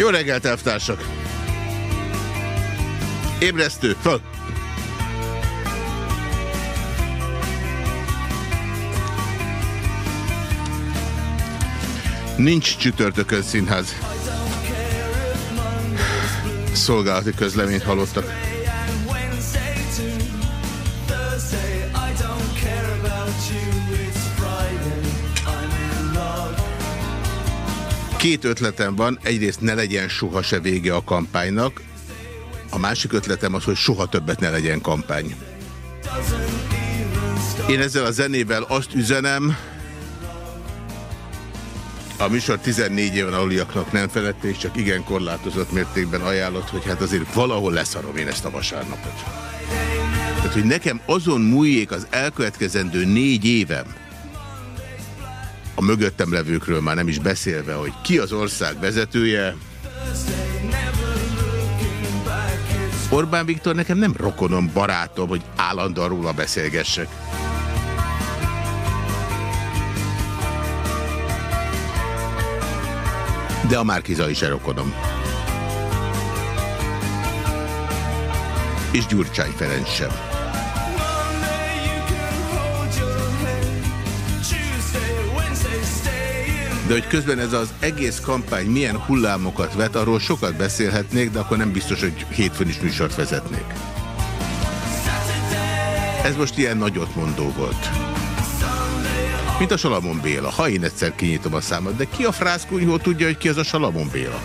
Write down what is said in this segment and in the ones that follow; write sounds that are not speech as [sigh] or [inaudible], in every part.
Jó reggelt, elvtársak! Ébresztő, föl! Nincs csütörtökön színház. Szolgálati közleményt hallottak. Két ötletem van, egyrészt ne legyen soha se vége a kampánynak, a másik ötletem az, hogy soha többet ne legyen kampány. Én ezzel a zenével azt üzenem, a műsor 14 éven aluliaknak nem felette, és csak igen korlátozott mértékben ajánlott, hogy hát azért valahol leszarom én ezt a vasárnapot. Tehát, hogy nekem azon múljék az elkövetkezendő négy évem, a mögöttem levőkről már nem is beszélve, hogy ki az ország vezetője. Orbán Viktor nekem nem rokonom, barátom, hogy állandóan róla beszélgessek. De a Márkiza is erokonom. És Gyurcsány Ferenc sem. De hogy közben ez az egész kampány milyen hullámokat vet, arról sokat beszélhetnék, de akkor nem biztos, hogy hétfőn is műsort vezetnék. Ez most ilyen nagyot mondó volt. Mint a Salamon Béla. Ha én egyszer kinyitom a számot, de ki a frászkunyhó tudja, hogy ki az a Salamon Béla?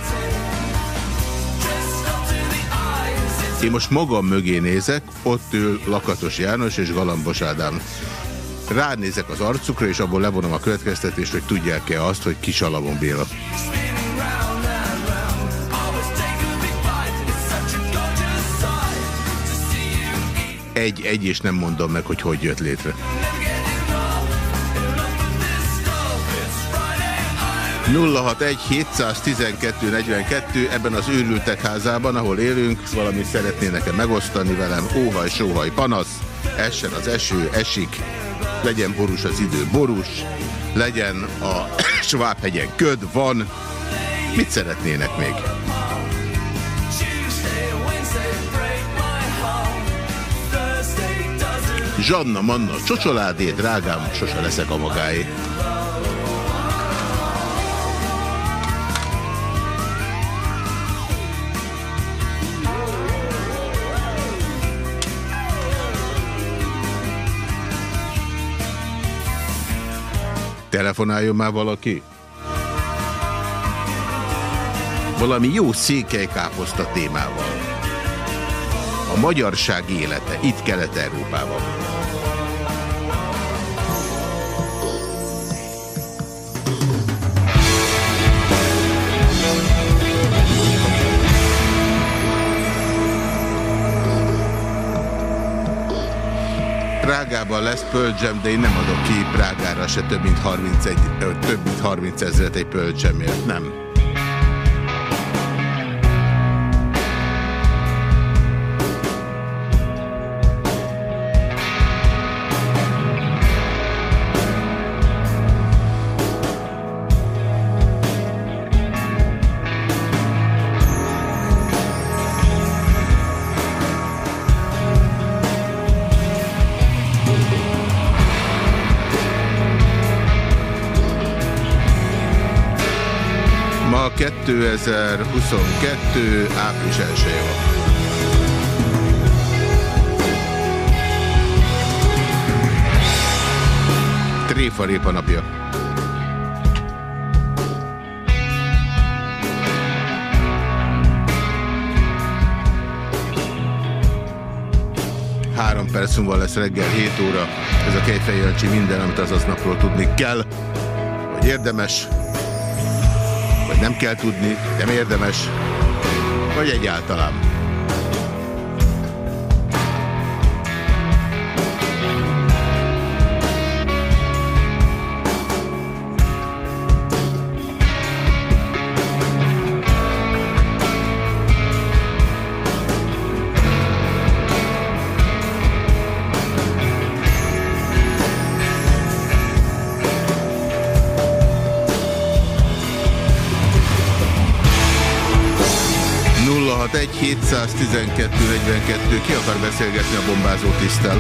Én most magam mögé nézek, ott ül Lakatos János és Galambos Ádám. Ránézek az arcukra, és abból levonom a következtetést, hogy tudják-e azt, hogy ki Salamon Béla. Egy, egy, és nem mondom meg, hogy hogy jött létre. 061 712 42 ebben az őrültek házában, ahol élünk, valamit szeretnének -e megosztani velem, óhaj, sóhaj, panasz, essen az eső, esik, legyen borús az idő, borús, legyen a [coughs] Svábhegyen köd, van, mit szeretnének még? Zsanna, Manna, csocsoládé, drágám, sose leszek a magáé. Telefonáljon már valaki? Valami jó székelykáposzta témával. A magyarság élete itt Kelet-Európában. Prágában lesz pölcsem, de én nem adok ki Prágára se több mint 31, több mint 30 ezeret egy pölcsemért. Nem. 2022. április 1 van. Tréfa napja. Három perc múlva lesz reggel 7 óra. Ez a Kejfej minden, amit az aznapról tudni kell, vagy érdemes, vagy nem kell tudni, nem érdemes, vagy egyáltalán. Egy 712 42 ki akar beszélgetni a bombázó tisztel?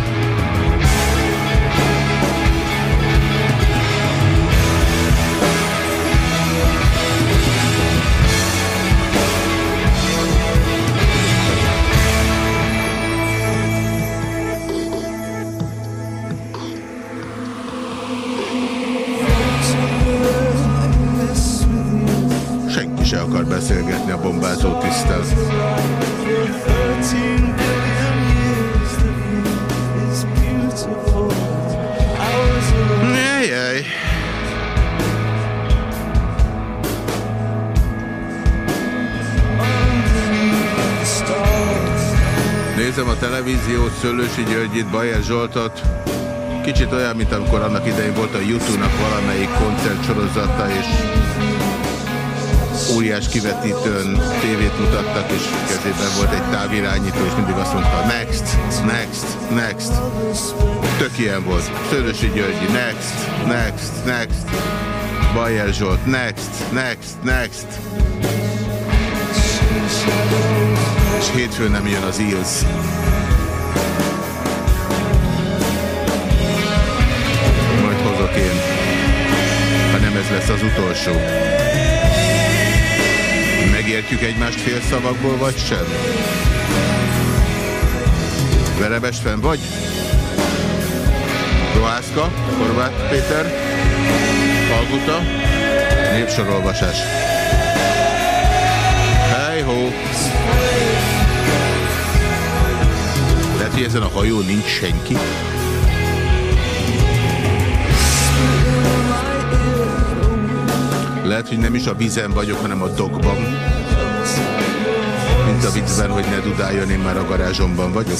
Szőlősi Györgyit, Bajer Zsoltot. Kicsit olyan, mint amikor annak idején volt a YouTube-nak valamelyik koncertsorozata, és óriás kivetítőn tévét mutattak, és kezében volt egy távirányító, és mindig azt mondta, next, next, next. Tök ilyen volt. Szőlősi Györgyi, next, next, next. Bajer Zsolt, next, next, next. És hétfőn nem jön az Ilz. Lesz az utolsó. Megértjük egymást fél szavakból, vagy sem? Verebest fenn vagy? Rohászka, Horváth Péter, Kalguta, népsorolvasás. Hey ho! Lehet, hogy ezen a hajó nincs senki? Lehet, hogy nem is a vízen vagyok, hanem a dogban. Mint a viccben, hogy ne dudáljon, én már a garázsomban vagyok.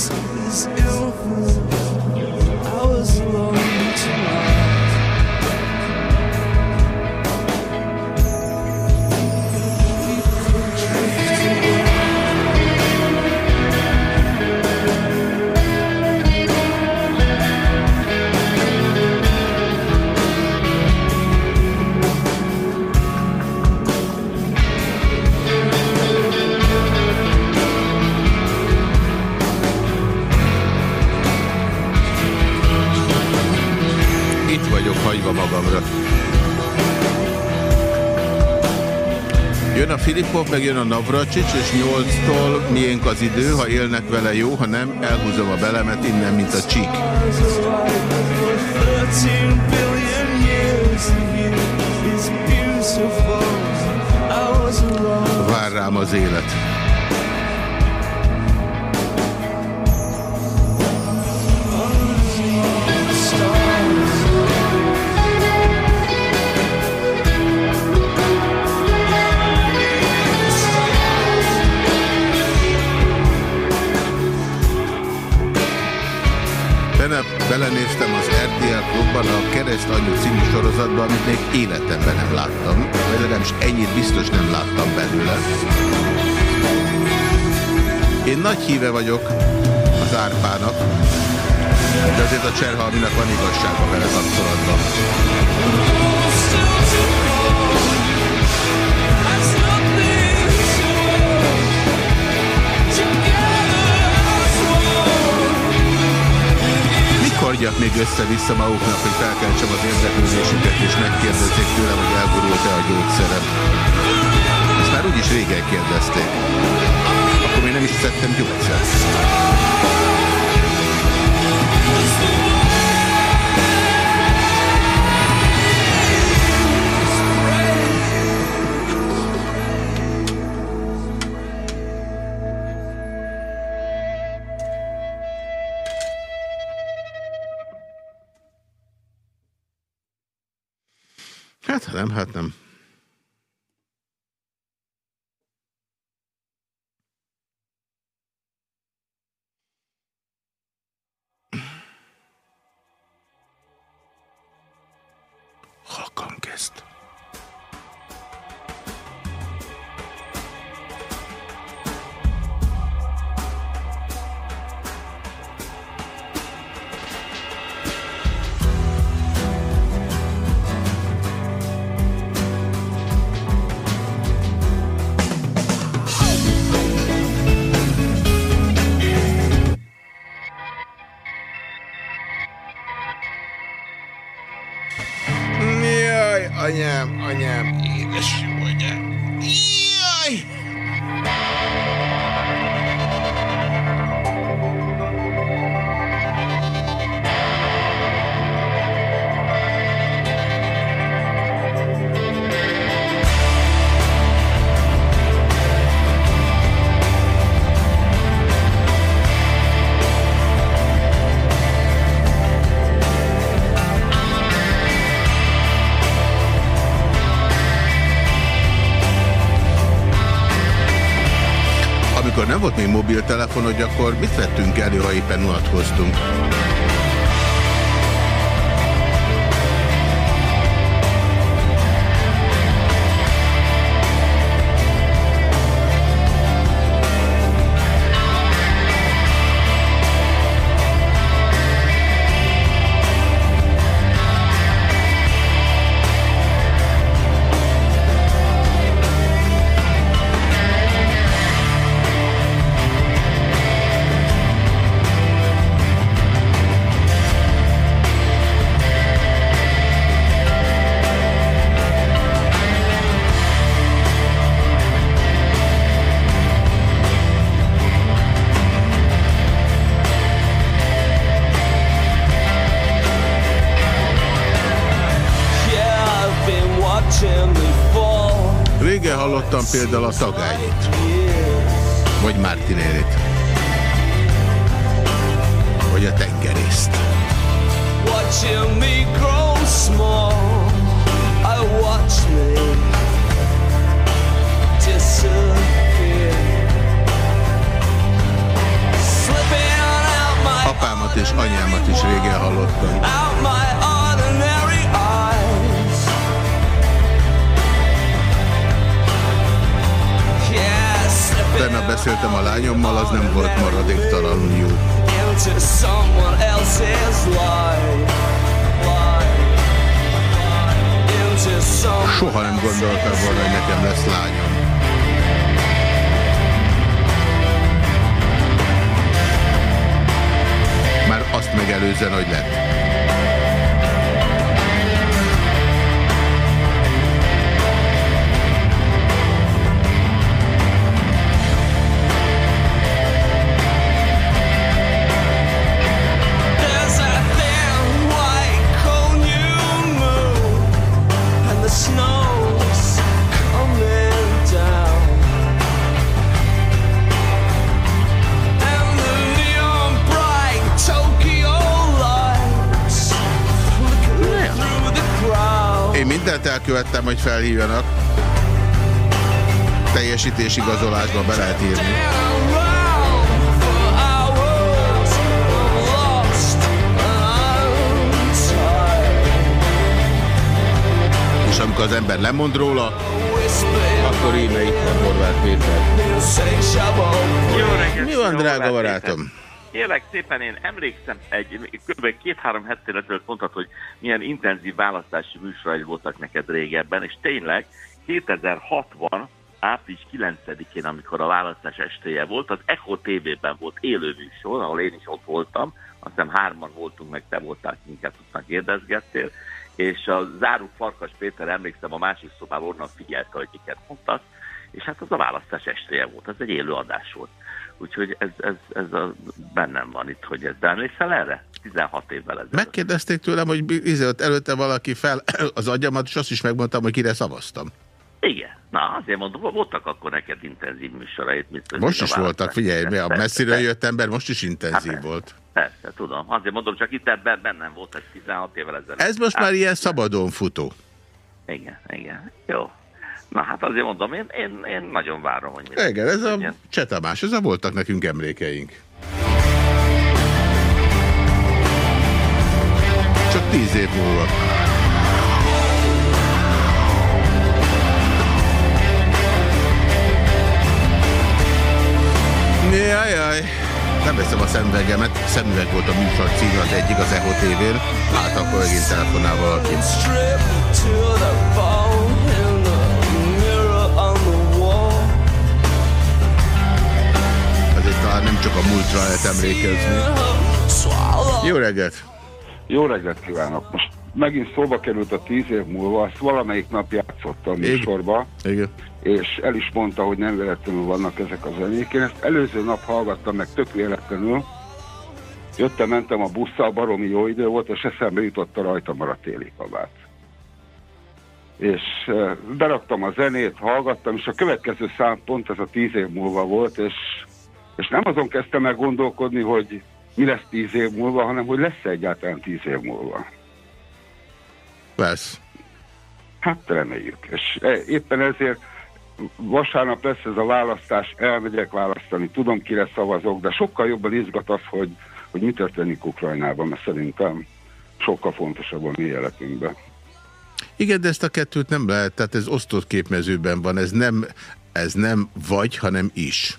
Filipov, meg jön a Navracsics, és 8-tól miénk az idő, ha élnek vele jó, ha nem, elhúzom a belemet innen, mint a csík. Vár rám az élet. Belenéztem az RTL klubban a Kereszt Anyu című sorozatban, amit még életemben nem láttam. Vagy legalábbis ennyit biztos nem láttam belőle. Én nagy híve vagyok az árpának, de azért a Cserhalminak van igazsága vele kapcsolatban. Adjak még össze-vissza maguknak, hogy felkeltsem az érdeklődésüket, és megkérdezzék tőlem, hogy elgurult-e a gyógyszerem. Ezt már úgyis régen kérdezték. Akkor még nem is szedtem gyógyszert. Nem volt még mobiltelefon, hogy akkor mit vettünk elő, ha éppen unatkoztunk? Például a tagányit. Vagy Mártinélit. Gondoltam volna, hogy nekem lesz lányom. Már azt megelőzzen, hogy lett. Elkövettem, hogy felhívjanak. Teljesítésigazolásba be lehet írni. És amikor az ember lemond róla, akkor íme itt van Horváth Péter. Jó reggelt! Mi van, drága barátom? Kérlek szépen, én emlékszem, egy kb. két-három hetél ezelőtt mondtad, hogy milyen intenzív választási műsoraid voltak neked régebben, és tényleg 2060 április 9-én, amikor a választás estéje volt, az Echo TV-ben volt élő műsor, ahol én is ott voltam, azt hiszem hárman voltunk, meg te voltál, minket tudnak kérdezgettél, és a záró Farkas Péter, emlékszem, a másik szobában onnan figyelte, hogy miket mondtak, és hát az a választás estéje volt, az egy élő adás volt. Úgyhogy ez, ez, ez a, bennem van itt, hogy ez. De emlékszel erre? 16 évvel ezelőtt. Megkérdezték tőlem, hogy ott előtte valaki fel [coughs] az agyamat, és azt is megmondtam, hogy kire szavaztam. Igen. Na, azért mondom, voltak akkor neked intenzív műsorait. Mint most is voltak, figyelj, a messziről jött ember most is intenzív hát, volt. Persze, tudom. Azért mondom, csak itt ebben bennem volt egy 16 évvel ezelőtt. Ez most hát, már ilyen szabadon futó. Igen, igen. Jó. Na hát azért mondom, én, én, én nagyon várom, hogy mi Igen, ez a Csetamás, ez a voltak nekünk emlékeink. Csak tíz év múlva. Jajjaj. Nem veszem a szemüvegemet. Szemüveg volt a műsor cím az egyik az EHO TV-n. Hát akkor megint telefonál talán nem csak a múltra lehet emlékezni. Jó reggelt! Jó reggelt kívánok! Most megint szóba került a tíz év múlva, azt valamelyik nap játszottam a műsorba, Igen. és el is mondta, hogy nem véletlenül vannak ezek a zenék. Én ezt előző nap hallgattam meg tök véletlenül, jöttem, mentem a busszal, baromi jó idő volt, és eszembe jutott a rajta maradt téli kabát. És beraktam a zenét, hallgattam, és a következő szám pont ez a tíz év múlva volt, és és nem azon kezdtem meg gondolkodni, hogy mi lesz tíz év múlva, hanem hogy lesz -e egyáltalán tíz év múlva. Lesz. Hát reméljük. És e, éppen ezért vasárnap lesz ez a választás, elmegyek választani, tudom kire szavazok, de sokkal jobban izgat az, hogy, hogy mi történik Ukrajnában, mert szerintem sokkal fontosabb a mi életünkben. Igen, de ezt a kettőt nem lehet, tehát ez osztott képmezőben van, ez nem, ez nem vagy, hanem is.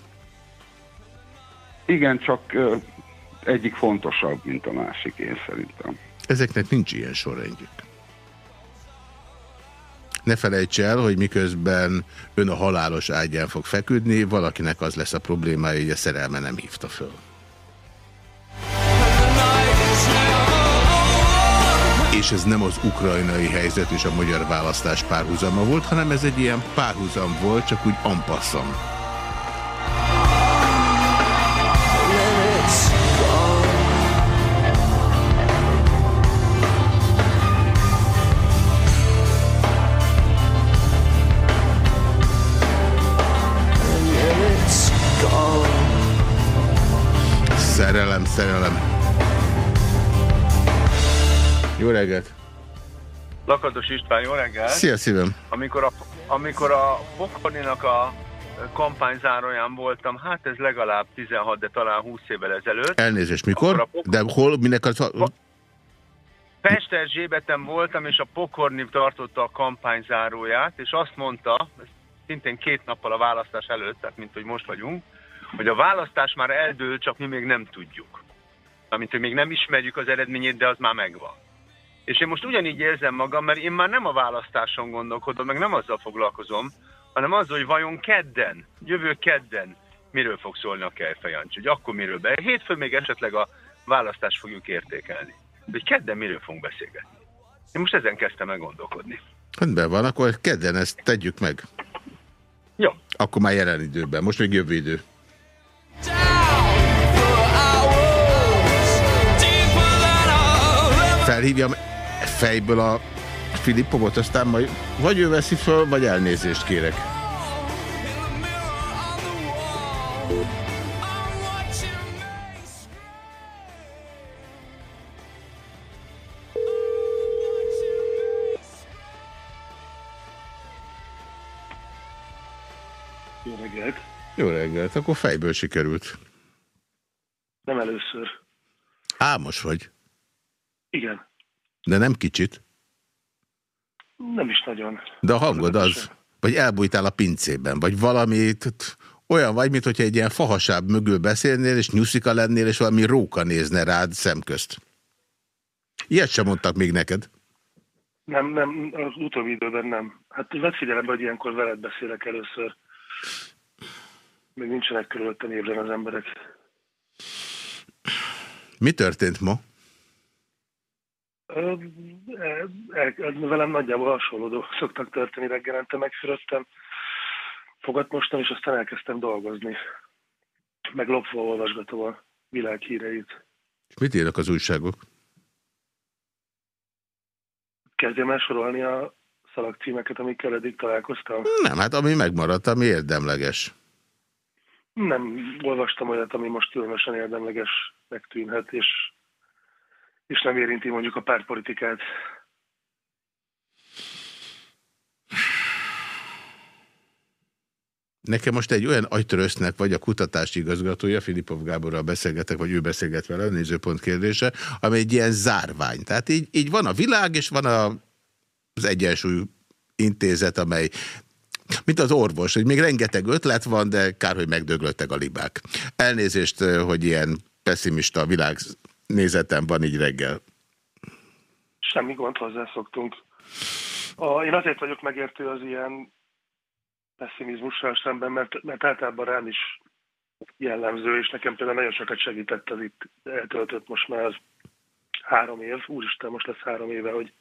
Igen, csak egyik fontosabb, mint a másik, én szerintem. Ezeknek nincs ilyen sorrendjük. Ne felejts el, hogy miközben ön a halálos ágyán fog feküdni, valakinek az lesz a problémája, hogy a szerelme nem hívta föl. És ez nem az ukrajnai helyzet és a magyar választás párhuzama volt, hanem ez egy ilyen párhuzam volt, csak úgy ampasszam. Szerelem. Jó reggelt! Lakatos István, jó reggelt! Szia szívem! Amikor a, amikor a Pokorninak a kampányzáróján voltam, hát ez legalább 16, de talán 20 évvel ezelőtt. Elnézést, mikor? De hol, minek az... Pesterzsébetem voltam, és a Pokorni tartotta a kampányzáróját, és azt mondta, szintén két nappal a választás előtt, tehát mint hogy most vagyunk, hogy a választás már eldől, csak mi még nem tudjuk. Amint, hogy még nem ismerjük az eredményét, de az már megvan. És én most ugyanígy érzem magam, mert én már nem a választáson gondolkodom, meg nem azzal foglalkozom, hanem azzal, hogy vajon kedden, jövő kedden miről fog szólni a Kejfejancsi, hogy akkor miről be. Hétfőn még esetleg a választást fogjuk értékelni. De hogy kedden miről fogunk beszélgetni. Én most ezen kezdtem el gondolkodni. Rendben van, akkor kedden ezt tegyük meg. Jó. Akkor már jelen időben, most még jövő idő. Felhívjam fejből a Filippovot, aztán majd vagy ő veszi föl, vagy elnézést kérek. Jó reggelt! Jó reggelt, akkor fejből sikerült. Nem először. Álmos vagy? Igen. De nem kicsit? Nem is nagyon. De a hangod az, vagy elbújtál a pincében, vagy valami olyan vagy, mint hogyha egy ilyen fahasább mögül beszélnél, és nyuszika lennél, és valami róka nézne rád szemközt. Ilyet sem mondtak még neked. Nem, nem, az utóbbi időben nem. Hát vedd figyelembe, hogy ilyenkor veled beszélek először. Még nincsenek körülöttem ébren az emberek. Mi történt ma? Ö, e, e, velem nagyjából hasonló dolgok szoktak történni reggelente. Megfürödtem, fogat mostam, és aztán elkezdtem dolgozni. Meg lopva olvasgatom a világ híreit. Mit írnak az újságok? Kezdjem el sorolni a szalagcímeket, amikkel eddig találkoztam? Nem, hát ami megmaradt, ami érdemleges. Nem olvastam olyat, ami most különösen érdemlegesnek tűnhet, és, és nem érinti mondjuk a pártpolitikát. Nekem most egy olyan agytörösznek vagy a kutatási igazgatója, Filipov Gáborral beszélgetek, vagy ő beszélget vele, a nézőpont kérdése, ami egy ilyen zárvány. Tehát így, így van a világ, és van a, az Egyensúly Intézet, amely mint az orvos, hogy még rengeteg ötlet van, de kár, hogy megdöglöttek a libák. Elnézést, hogy ilyen pessimista világnézetem van így reggel. Semmi gond, hozzászoktunk. A, én azért vagyok megértő az ilyen pessimizmussal szemben, mert, mert általában rám is jellemző, és nekem például nagyon sokat segített az itt eltöltött most már három év, úristen, most lesz három éve, hogy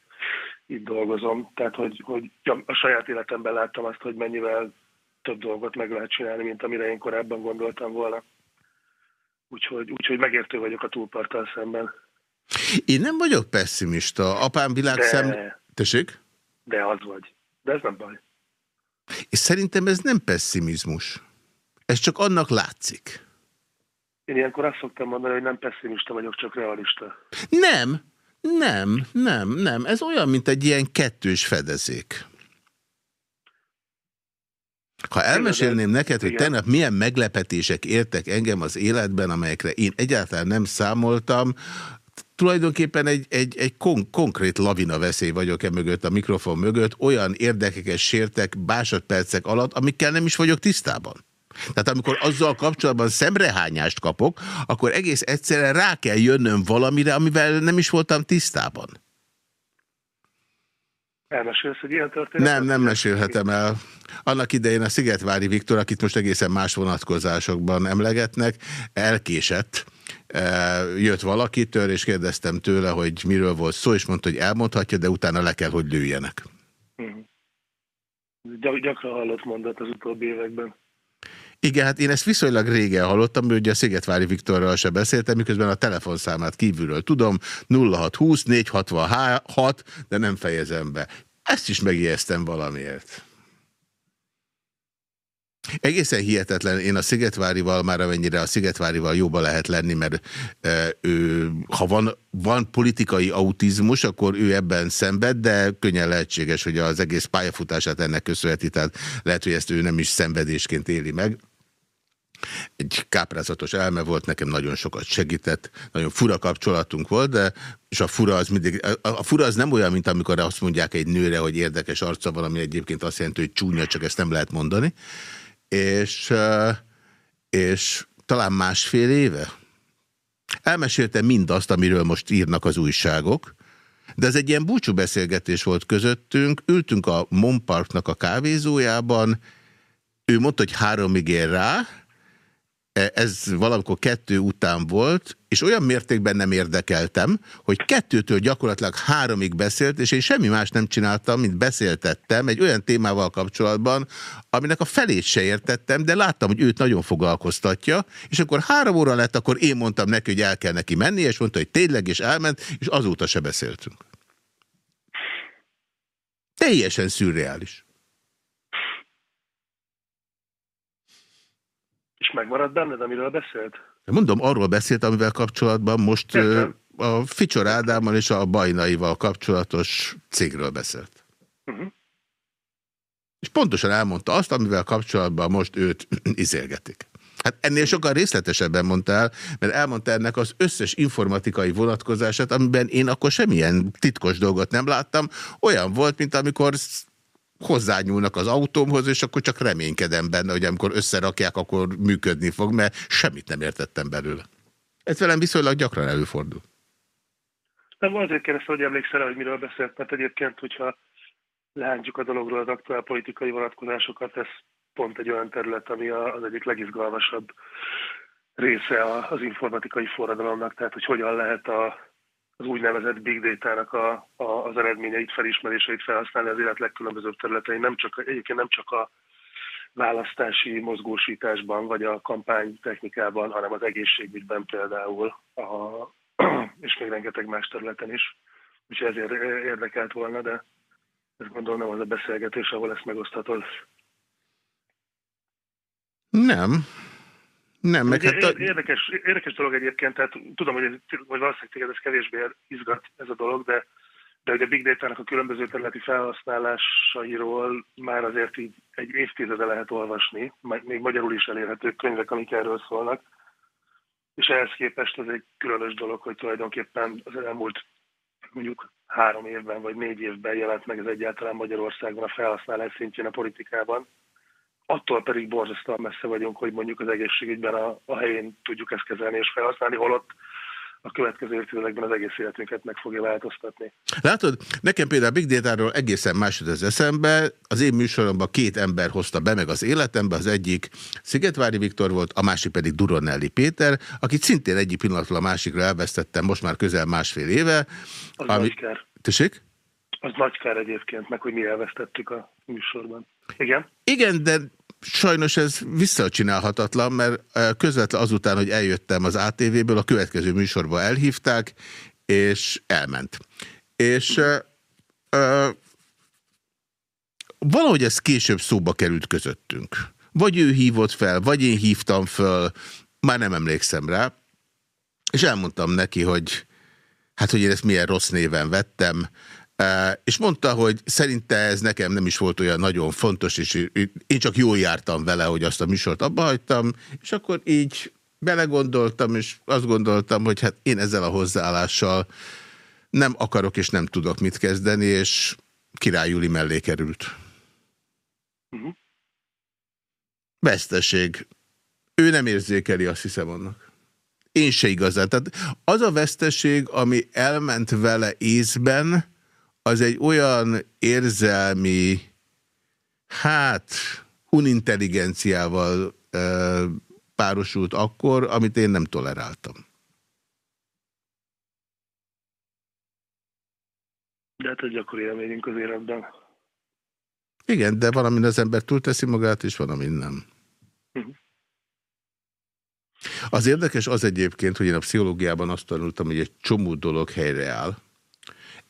itt dolgozom. Tehát, hogy, hogy a saját életemben láttam azt, hogy mennyivel több dolgot meg lehet csinálni, mint amire én korábban gondoltam volna. Úgyhogy, úgyhogy megértő vagyok a túlparttal szemben. Én nem vagyok pessimista. Apám világ De... Tessék? De az vagy. De ez nem baj. És szerintem ez nem pessimizmus. Ez csak annak látszik. Én ilyenkor azt szoktam mondani, hogy nem pessimista vagyok, csak realista. Nem, nem, nem, nem. Ez olyan, mint egy ilyen kettős fedezék. Ha elmesélném neked, hogy tegnap milyen meglepetések értek engem az életben, amelyekre én egyáltalán nem számoltam, tulajdonképpen egy, egy, egy kon konkrét lavina veszély vagyok e mögött, a mikrofon mögött, olyan érdekeket sértek másodpercek alatt, amikkel nem is vagyok tisztában. Tehát amikor azzal kapcsolatban szemrehányást kapok, akkor egész egyszerűen rá kell jönnöm valamire, amivel nem is voltam tisztában. Elmesélsz egy ilyen történetet? Nem, nem mesélhetem el. Annak idején a Szigetvári Viktor, akit most egészen más vonatkozásokban emlegetnek, elkésett. E, jött valakitől, és kérdeztem tőle, hogy miről volt szó, és mondta, hogy elmondhatja, de utána le kell, hogy lőjenek. Gy gyakran hallott mondat az utóbbi években. Igen, hát én ezt viszonylag régen hallottam, hogy a Szigetvári Viktorral se beszéltem, miközben a telefonszámát kívülről tudom, 0620 466, de nem fejezem be. Ezt is megijesztem valamiért. Egészen hihetetlen. Én a Szigetvárival már amennyire a Szigetvárival jóba lehet lenni, mert e, ő, ha van, van politikai autizmus, akkor ő ebben szenved, de könnyen lehetséges, hogy az egész pályafutását ennek köszönheti, tehát lehet, hogy ezt ő nem is szenvedésként éli meg. Egy káprázatos elme volt, nekem nagyon sokat segített, nagyon fura kapcsolatunk volt, de és a fura az mindig, a, fura az nem olyan, mint amikor azt mondják egy nőre, hogy érdekes arca van, ami egyébként azt jelenti, hogy csúnya, csak ezt nem lehet mondani. És, és talán másfél éve elmesélte mindazt, amiről most írnak az újságok, de ez egy ilyen búcsú beszélgetés volt közöttünk, ültünk a Monparknak a kávézójában, ő mondta, hogy háromig ér rá, ez valamikor kettő után volt, és olyan mértékben nem érdekeltem, hogy kettőtől gyakorlatilag háromig beszélt, és én semmi más nem csináltam, mint beszéltettem egy olyan témával kapcsolatban, aminek a felét se értettem, de láttam, hogy őt nagyon foglalkoztatja, és akkor három óra lett, akkor én mondtam neki, hogy el kell neki menni, és mondta, hogy tényleg, és elment, és azóta se beszéltünk. Teljesen szürreális. És megmaradt benned, amiről beszélt? Mondom, arról beszélt, amivel kapcsolatban most Értem. a Ficsor Ádámmal és a Bajnaival kapcsolatos cégről beszélt. Uh mhm. -huh. És pontosan elmondta azt, amivel kapcsolatban most őt [clears throat] izélgetik. Hát ennél sokkal részletesebben mondta el, mert elmondta ennek az összes informatikai vonatkozását, amiben én akkor semmilyen titkos dolgot nem láttam. Olyan volt, mint amikor hozzányúlnak az autómhoz, és akkor csak reménykedem benne, hogy amikor összerakják, akkor működni fog, mert semmit nem értettem belőle. Ez velem viszonylag gyakran előfordul. Nem, azért kérdeztem, hogy emlékszel hogy miről beszélt, mert egyébként, hogyha lehántjuk a dologról az aktuál politikai vonatkozásokat, ez pont egy olyan terület, ami az egyik legizgalmasabb része az informatikai forradalomnak, tehát hogy hogyan lehet a az úgynevezett big data-nak a, a, az eredményeit, felismeréseit felhasználni az élet legkülönbözőbb területein. Nem csak, egyébként nem csak a választási mozgósításban, vagy a kampánytechnikában, hanem az egészségügyben például, a, [clears throat] és még rengeteg más területen is. Úgyhogy ezért érdekelt volna, de ezt gondolom nem az a beszélgetés, ahol ezt megoszthatod. Nem, nem, meg hát a... érdekes, érdekes dolog egyébként, tehát tudom, hogy, ez, hogy valószínűleg téged ez kevésbé izgat ez a dolog, de, de hogy a Big Data-nak a különböző területi felhasználásairól már azért így egy évtizede lehet olvasni, még magyarul is elérhető könyvek, amik erről szólnak. És ehhez képest ez egy különös dolog, hogy tulajdonképpen az elmúlt mondjuk három évben vagy négy évben jelent meg ez egyáltalán Magyarországon a felhasználás szintjén a politikában attól pedig borzasztóan messze vagyunk, hogy mondjuk az egészségügyben a, a helyén tudjuk ezt kezelni és felhasználni, holott a következő évtizedekben az egész életünket meg fogja változtatni. Látod, nekem például Big Data-ról egészen másod az eszembe. Az én műsoromban két ember hozta be meg az életembe, az egyik Szigetvári Viktor volt, a másik pedig Duronelli Péter, akit szintén egyik pillanatról a másikra elvesztettem most már közel másfél éve. Az ami... nagy kár. Tessék? Az nagy kár egyébként, meg hogy mi elvesztettük a műsorban. Igen? Igen, de sajnos ez visszacsinálhatatlan, mert közvetlen azután, hogy eljöttem az ATV-ből, a következő műsorba elhívták, és elment. És uh, uh, valahogy ez később szóba került közöttünk. Vagy ő hívott fel, vagy én hívtam föl, már nem emlékszem rá, és elmondtam neki, hogy hát, hogy én ezt milyen rossz néven vettem, és mondta, hogy szerinte ez nekem nem is volt olyan nagyon fontos, és én csak jól jártam vele, hogy azt a műsort abba hagytam, és akkor így belegondoltam, és azt gondoltam, hogy hát én ezzel a hozzáállással nem akarok és nem tudok mit kezdeni, és király Juli mellé került. Uh mhm. -huh. Veszteség. Ő nem érzékeli, azt hiszem annak. Én se igazán. Tehát az a veszteség, ami elment vele észben, az egy olyan érzelmi, hát unintelligenciával e, párosult akkor, amit én nem toleráltam. De hát egy gyakori élményünk az életben. Igen, de van, amin az ember túlteszi magát, és van, amin nem. Uh mhm. -huh. Az érdekes az egyébként, hogy én a pszichológiában azt tanultam, hogy egy csomó dolog helyreáll,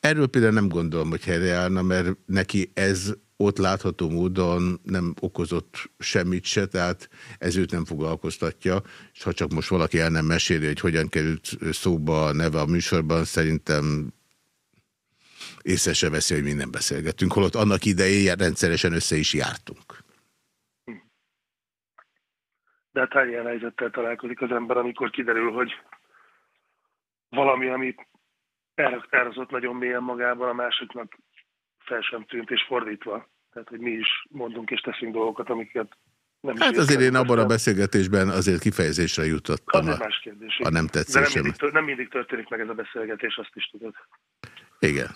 Erről például nem gondolom, hogy helyreállna, mert neki ez ott látható módon nem okozott semmit se, tehát ez őt nem foglalkoztatja, és ha csak most valaki el nem meséli, hogy hogyan került szóba a neve a műsorban, szerintem észre se veszi, hogy mi nem beszélgetünk, holott annak idején rendszeresen össze is jártunk. De hát hány ilyen helyzettel találkozik az ember, amikor kiderül, hogy valami, amit elhozott nagyon mélyen magában, a másiknak fel sem tűnt, és fordítva. Tehát, hogy mi is mondunk és teszünk dolgokat, amiket nem Hát azért én abban a beszélgetésben azért kifejezésre jutottam a, más kérdés. a nem tetszésem. De nem mindig, nem mindig történik meg ez a beszélgetés, azt is tudod. Igen.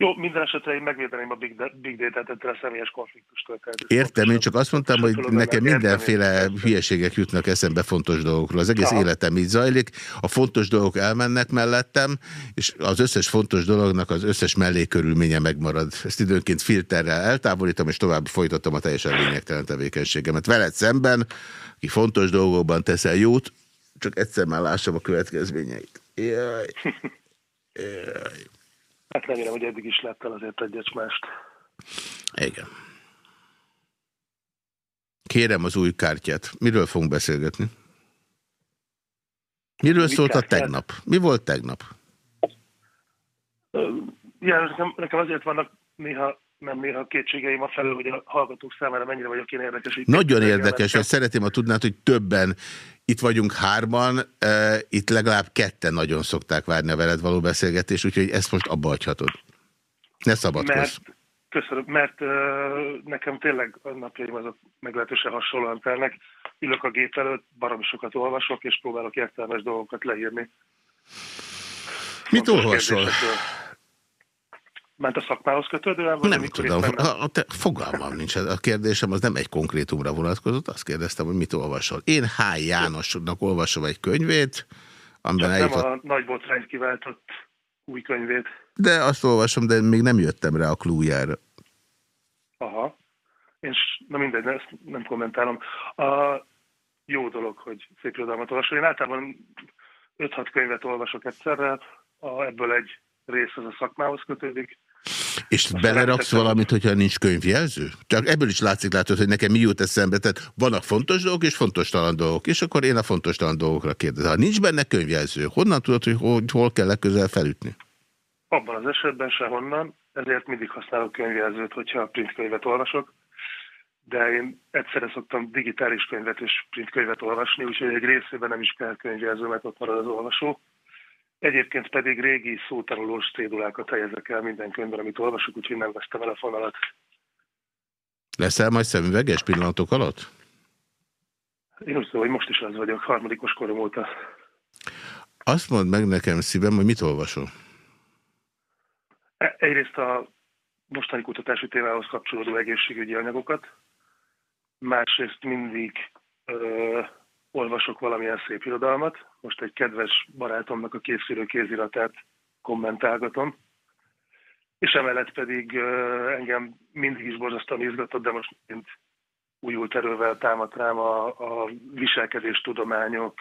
Jó, minden esetre én megvédeném a Big, Big Data-t ettől a személyes konfliktustól. Értem, én csak azt mondtam, hogy nekem mindenféle hülyeségek jutnak eszembe fontos dolgokról. Az egész Aha. életem így zajlik, a fontos dolgok elmennek mellettem, és az összes fontos dolognak az összes mellékörülménye megmarad. Ezt időnként filterrel eltávolítom, és tovább folytatom a teljesen lényegtelen tevékenységemet. Veled szemben, aki fontos dolgokban teszel jót, csak egyszer már lássam a következményeit. Jaj. [laughs] Jaj. Hát remélem, hogy eddig is láttál azért egyet mást. Igen. Kérem az új kártyát. Miről fogunk beszélgetni? Miről Mi szólt kártyát? a tegnap? Mi volt tegnap? Ja, nekem, nekem azért vannak néha nem néha kétségeim a felül, hogy a hallgatók számára mennyire vagyok én érdekes. Nagyon érdekes, és szeretném, ha tudnád, hogy többen itt vagyunk hárman, uh, itt legalább ketten nagyon szokták várni a veled való beszélgetést, úgyhogy ezt most abba hagyhatod. Ne szabadkozz. Mert, köszönöm, mert uh, nekem tényleg a napjaim azok meglehetősen hasonlóan telnek. Ülök a gép előtt, baromi sokat olvasok, és próbálok értelmes dolgokat leírni. Mit olvasol? Ment a szakmához kötődően? Vagy nem tudom, a, a te, fogalmam nincs. A kérdésem az nem egy konkrétumra vonatkozott, azt kérdeztem, hogy mit olvasol. Én H. Jánosnak olvasom egy könyvét, amiben Csak eljutott... nem a nagy botrányt kiváltott új könyvét. De azt olvasom, de még nem jöttem rá a klújára. Aha. És na mindegy, ezt nem kommentálom. A jó dolog, hogy szép irodalmat olvasol. Én általában 5-6 könyvet olvasok egyszerre, a, ebből egy rész az a szakmához kötődik, és beleraksz valamit, hogyha nincs könyvjelző? Csak ebből is látszik, látod, hogy nekem mi jut eszembe. Tehát vannak fontos dolgok és fontos talan dolgok, és akkor én a fontos talan dolgokra kérdezem. Ha nincs benne könyvjelző, honnan tudod, hogy hol, hol kell legközelebb felütni? Abban az esetben sehonnan, ezért mindig használok könyvjelzőt, hogyha printkönyvet olvasok, de én egyszerre szoktam digitális könyvet és printkönyvet olvasni, úgyhogy egy részében nem is kell könyvjelző, mert ott marad az olvasó. Egyébként pedig régi szótanulós cédulákat helyezek el minden könyvben, amit olvasok, úgyhogy nem vesztem el a fonalat. Leszel majd szemüveges pillanatok alatt? Én úgy tudom, hogy most is az vagyok, harmadikos korom óta. Azt mondd meg nekem szívem, hogy mit olvasol? E, egyrészt a mostani kutatási témához kapcsolódó egészségügyi anyagokat, másrészt mindig ö, olvasok valamilyen szép irodalmat. Most egy kedves barátomnak a készülő kéziratát kommentálgatom. És emellett pedig engem mindig is borzasztóan izgatott, de most mint újult erővel támadt rám a, a viselkedés tudományok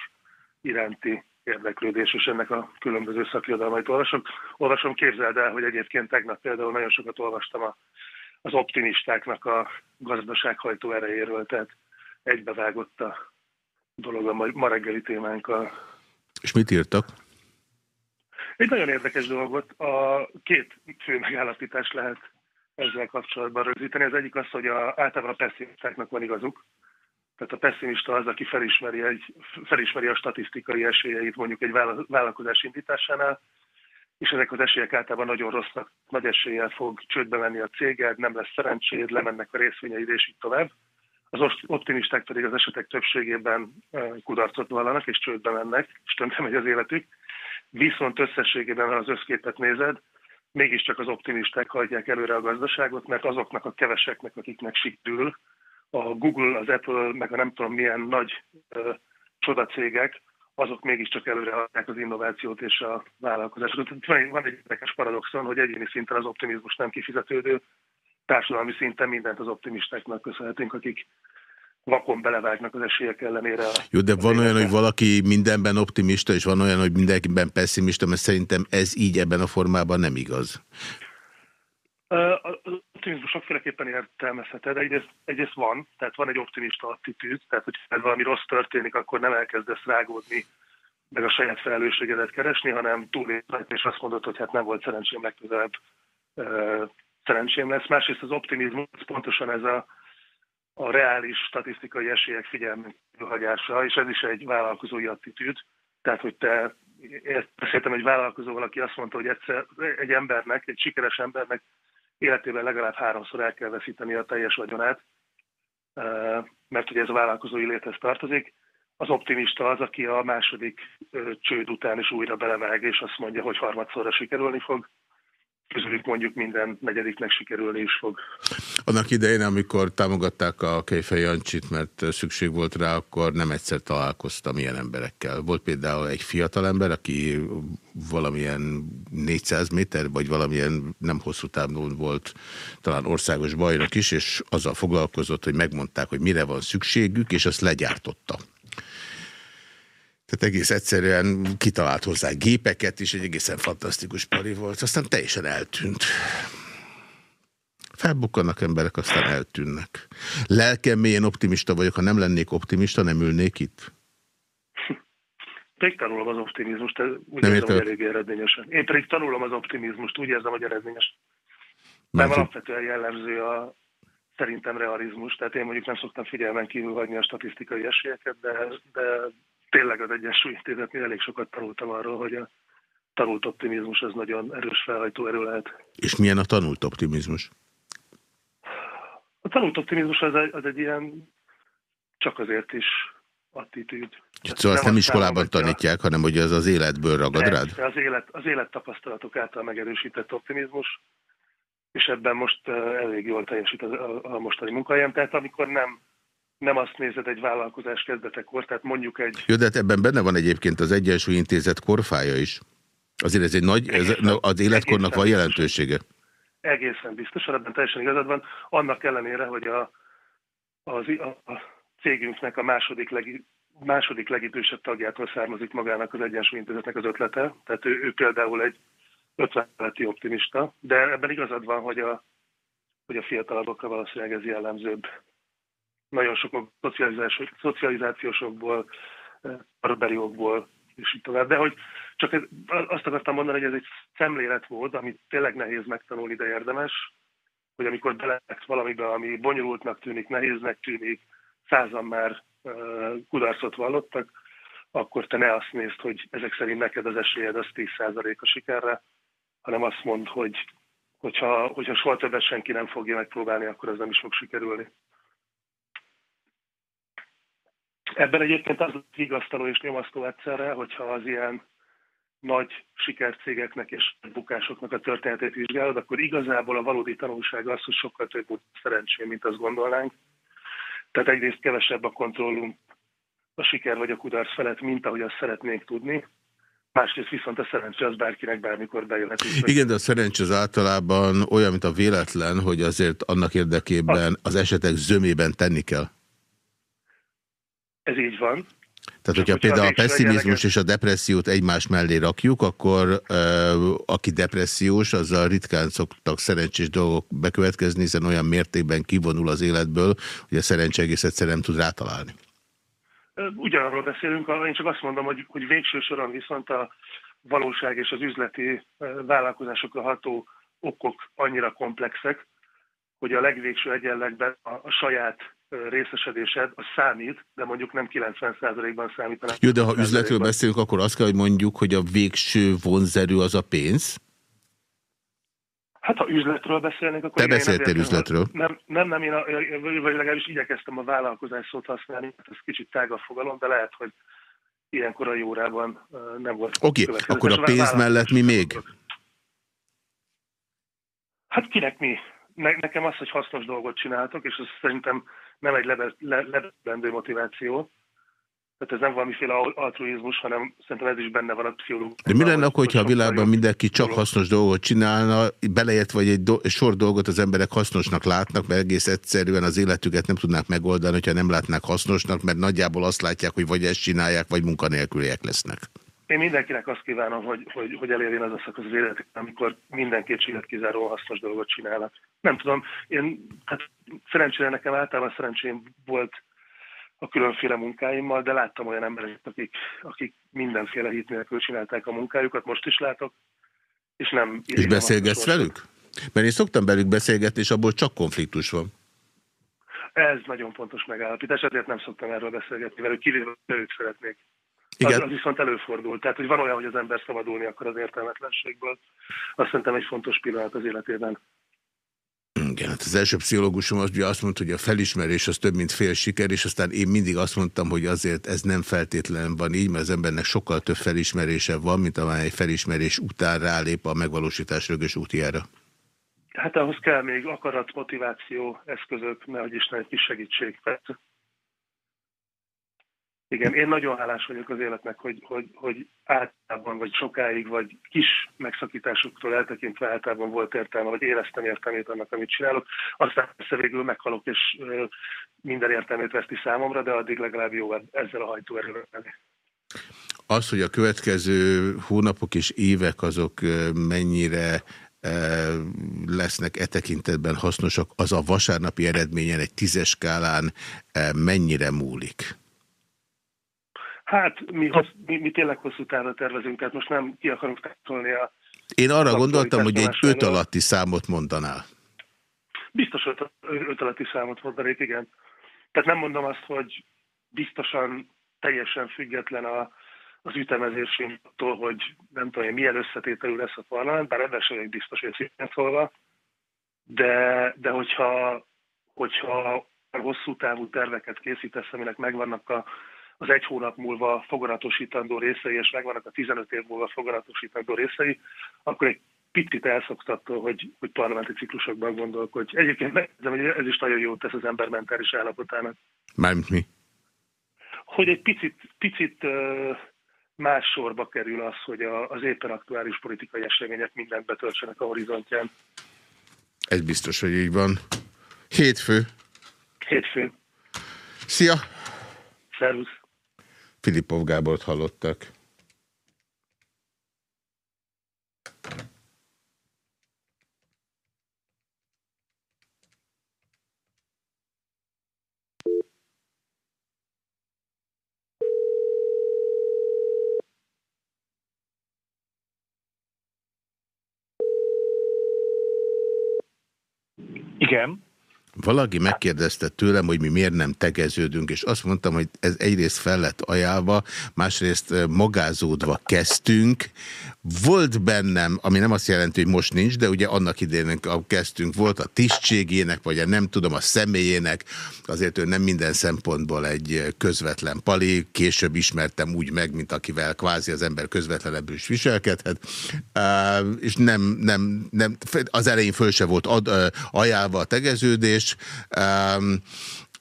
iránti érdeklődés, és ennek a különböző szakirodalmait olvasok. Olvasom, képzeld el, hogy egyébként tegnap például nagyon sokat olvastam a, az optimistáknak a gazdasághajtó erejéről, tehát egybevágott a dolog a ma reggeli témánkkal. És mit írtak? Egy nagyon érdekes dolgot. A két fő megállapítás lehet ezzel kapcsolatban rögzíteni. Az egyik az, hogy a, általában a pessimistáknak van igazuk. Tehát a pessimista az, aki felismeri, egy, felismeri a statisztikai esélyeit mondjuk egy vállalkozás indításánál, és ezek az esélyek általában nagyon rosszak, nagy eséllyel fog csődbe menni a céged, nem lesz szerencséd, lemennek a részvényeid, és így tovább. Az optimisták pedig az esetek többségében kudarcot vallanak, és csődbe mennek, és tönkre megy az életük. Viszont összességében, ha az összképet nézed, mégiscsak az optimisták hagyják előre a gazdaságot, mert azoknak a keveseknek, akiknek sikerül, a Google, az Apple, meg a nem tudom milyen nagy ö, csodacégek, azok mégiscsak előre hagyják az innovációt és a vállalkozásokat. Van egy érdekes paradoxon, hogy egyéni szinten az optimizmus nem kifizetődő, társadalmi szinten mindent az optimistáknak köszönhetünk, akik vakon belevágnak az esélyek ellenére. Jó, de van olyan, hogy valaki mindenben optimista, és van olyan, hogy mindenkiben pessimista, mert szerintem ez így ebben a formában nem igaz. Az optimizmus sokféleképpen értelmezheted. Egyrészt, egyrészt van, tehát van egy optimista attitűd, tehát hogy valami rossz történik, akkor nem elkezdesz rágódni, meg a saját felelősségedet keresni, hanem túlélni, és azt mondod, hogy hát nem volt szerencsém legközelebb szerencsém lesz. Másrészt az optimizmus pontosan ez a, a reális statisztikai esélyek figyelmen hagyása, és ez is egy vállalkozói attitűd. Tehát, hogy te beszéltem egy vállalkozóval, aki azt mondta, hogy egyszer egy embernek, egy sikeres embernek életében legalább háromszor el kell veszíteni a teljes vagyonát, mert ugye ez a vállalkozói léthez tartozik. Az optimista az, aki a második csőd után is újra belevág, és azt mondja, hogy harmadszorra sikerülni fog közülük mondjuk minden negyediknek sikerülni is fog. Annak idején, amikor támogatták a Kejfej Jancsit, mert szükség volt rá, akkor nem egyszer találkoztam ilyen emberekkel. Volt például egy fiatal ember, aki valamilyen 400 méter, vagy valamilyen nem hosszú távon volt talán országos bajnok is, és azzal foglalkozott, hogy megmondták, hogy mire van szükségük, és azt legyártotta. Tehát egész egyszerűen kitalált hozzá gépeket is, egy egészen fantasztikus pari volt, aztán teljesen eltűnt. Felbukkannak emberek, aztán eltűnnek. Lelkem mélyen optimista vagyok, ha nem lennék optimista, nem ülnék itt? Pedig tanulom az optimizmust, úgy nem érzem, hogy elég eredményesen. Én pedig tanulom az optimizmust, úgy érzem, hogy eredményes. Nem alapvetően jellemző a szerintem realizmus, tehát én mondjuk nem szoktam figyelmen kívül hagyni a statisztikai esélyeket, de, de tényleg az Egyensúly Intézetnél elég sokat tanultam arról, hogy a tanult optimizmus az nagyon erős felhajtó erő lehet. És milyen a tanult optimizmus? A tanult optimizmus az egy, az egy ilyen csak azért is attitűd. Szóval nem, nem iskolában tanítják, hanem hogy az az életből ragad rád? Az élet, az élet tapasztalatok által megerősített optimizmus, és ebben most uh, elég jól teljesít a, a mostani munkahelyem. Tehát amikor nem nem azt nézed egy vállalkozás kezdetekor, tehát mondjuk egy... Jó, de hát ebben benne van egyébként az Egyensúly Intézet korfája is. Azért ez egy nagy, ez, az életkornak van jelentősége. Egészen biztos, ebben teljesen igazad van. Annak ellenére, hogy a, az, a, a cégünknek a második, leg, második legidősebb tagjától származik magának az Egyensúly Intézetnek az ötlete. Tehát ő, ő például egy 50 optimista, de ebben igazad van, hogy a, hogy a fiatalabbakra valószínűleg ez jellemzőbb nagyon sok szocializációsokból, arbeli okból, és így tovább. De hogy csak ez, azt akartam mondani, hogy ez egy szemléletmód, amit tényleg nehéz megtanulni, de érdemes, hogy amikor beleksz valamibe, ami bonyolultnak tűnik, nehéznek tűnik, százan már uh, kudarcot vallottak, akkor te ne azt nézd, hogy ezek szerint neked az esélyed az 10% a sikerre, hanem azt mondd, hogy hogyha, hogyha soha többet senki nem fogja megpróbálni, akkor ez nem is fog sikerülni. Ebben egyébként az vigasztaló és nyomasztó egyszerre, hogyha az ilyen nagy sikercégeknek és bukásoknak a történetét vizsgálod, akkor igazából a valódi tanulság az, hogy sokkal több szerencsé, mint azt gondolnánk. Tehát egyrészt kevesebb a kontrollunk a siker vagy a kudarc felett, mint ahogy azt szeretnénk tudni. Másrészt viszont a szerencsé az bárkinek bármikor bejöhet. Igen, de a szerencsé az általában olyan, mint a véletlen, hogy azért annak érdekében az esetek zömében tenni kell. Ez így van. Tehát, hogyha például a pessimizmus és a depressziót egymás mellé rakjuk, akkor uh, aki depressziós, azzal ritkán szoktak szerencsés dolgok bekövetkezni, hiszen olyan mértékben kivonul az életből, hogy a szerencsé egész egyszer nem tud rátalálni. Ugyanarról beszélünk, én csak azt mondom, hogy, hogy végső soron viszont a valóság és az üzleti vállalkozásokra ható okok annyira komplexek, hogy a legvégső egyenlegben a, a saját részesedésed, az számít, de mondjuk nem 90%-ban számít. Jó, de ha üzletről beszélünk, akkor azt kell, hogy mondjuk, hogy a végső vonzerő az a pénz? Hát ha üzletről beszélnék, akkor... Te beszéltél üzletről. Nem, nem, nem, én a, vagy legalábbis igyekeztem a vállalkozás szót használni, ez kicsit tágabb fogalom, de lehet, hogy ilyen korai órában nem volt. Oké, okay, akkor a pénz mellett mi még? Hát kinek mi? Ne, nekem az, hogy hasznos dolgot csináltok, és ez szerintem nem egy lebendő motiváció. Tehát ez nem valamiféle altruizmus, hanem szerintem ez is benne van a pszichológus. De mi lenne akkor, hogyha a világban mindenki csak hasznos dolgot csinálna, beleért vagy egy, do sor dolgot az emberek hasznosnak látnak, mert egész egyszerűen az életüket nem tudnák megoldani, hogyha nem látnák hasznosnak, mert nagyjából azt látják, hogy vagy ezt csinálják, vagy munkanélküliek lesznek. Én mindenkinek azt kívánom, hogy, hogy, hogy elérjen az a szakasz az életében, amikor minden kétséget kizáró hasznos dolgot csinálnak. Nem tudom, én hát szerencsére nekem általában szerencsém volt a különféle munkáimmal, de láttam olyan embereket, akik, akik mindenféle hit nélkül csinálták a munkájukat, most is látok, és nem... És beszélgetsz velük? Mert én szoktam velük beszélgetni, és abból csak konfliktus van. Ez nagyon fontos megállapítás, ezért nem szoktam erről beszélgetni velük, kivéve ők szeretnék. Igen. Az, az viszont előfordul. Tehát, hogy van olyan, hogy az ember szabadulni akar az értelmetlenségből. Azt szerintem egy fontos pillanat az életében. Igen, hát az első pszichológusom az, azt mondta, hogy a felismerés az több, mint fél siker, és aztán én mindig azt mondtam, hogy azért ez nem feltétlenül van így, mert az embernek sokkal több felismerése van, mint amely egy felismerés után rálép a megvalósítás rögös útjára. Hát ahhoz kell még akarat, motiváció, eszközök, nehogy Isten egy kis segítség. Persze. Igen, én nagyon hálás vagyok az életnek, hogy, hogy, hogy általában, vagy sokáig, vagy kis megszakításoktól eltekintve általában volt értelme, vagy éreztem értelmét annak, amit csinálok. Aztán persze végül meghalok, és minden értelmét veszti számomra, de addig legalább jó ezzel a hajtóerővel. Az, hogy a következő hónapok és évek azok mennyire lesznek e tekintetben hasznosak, az a vasárnapi eredményen egy tízes skálán mennyire múlik? Hát mi, mi, mi tényleg hosszú távra tervezünk, tehát most nem ki akarunk tárolni a... Én arra gondoltam, hogy egy öt alatti számot mondanál. Biztos öt, öt alatti számot mondanék, igen. Tehát nem mondom azt, hogy biztosan teljesen független a, az ütemezésünktől, hogy nem tudom, milyen összetételű lesz a parlament, bár ebben sem biztos, hogy szintén szólva, de, de hogyha, hogyha hosszú távú terveket készítesz, aminek megvannak a az egy hónap múlva foganatosítandó részei, és megvannak a 15 év múlva foganatosítandó részei, akkor egy picit elszoktattól, hogy, hogy parlamenti ciklusokban gondolkodj. Egyébként hogy ez is nagyon jót tesz az ember mentális állapotának. Mármint mi? Hogy egy picit, picit más sorba kerül az, hogy az éppen aktuális politikai események mindent betöltsenek a horizontján. Ez biztos, hogy így van. Hétfő. Hétfő. Szia! Szervusz! Filipov Gábort hallottak. Igen. Valaki megkérdezte tőlem, hogy mi miért nem tegeződünk, és azt mondtam, hogy ez egyrészt fel lett ajánlva, másrészt magázódva kezdtünk. Volt bennem, ami nem azt jelenti, hogy most nincs, de ugye annak idején kezdtünk, volt a tisztségének, vagy a nem tudom, a személyének, azért ő nem minden szempontból egy közvetlen pali, később ismertem úgy meg, mint akivel kvázi az ember közvetlenebbül is viselkedhet, és nem, nem, nem, az elején föl se volt ad, ajánlva a tegeződés, is,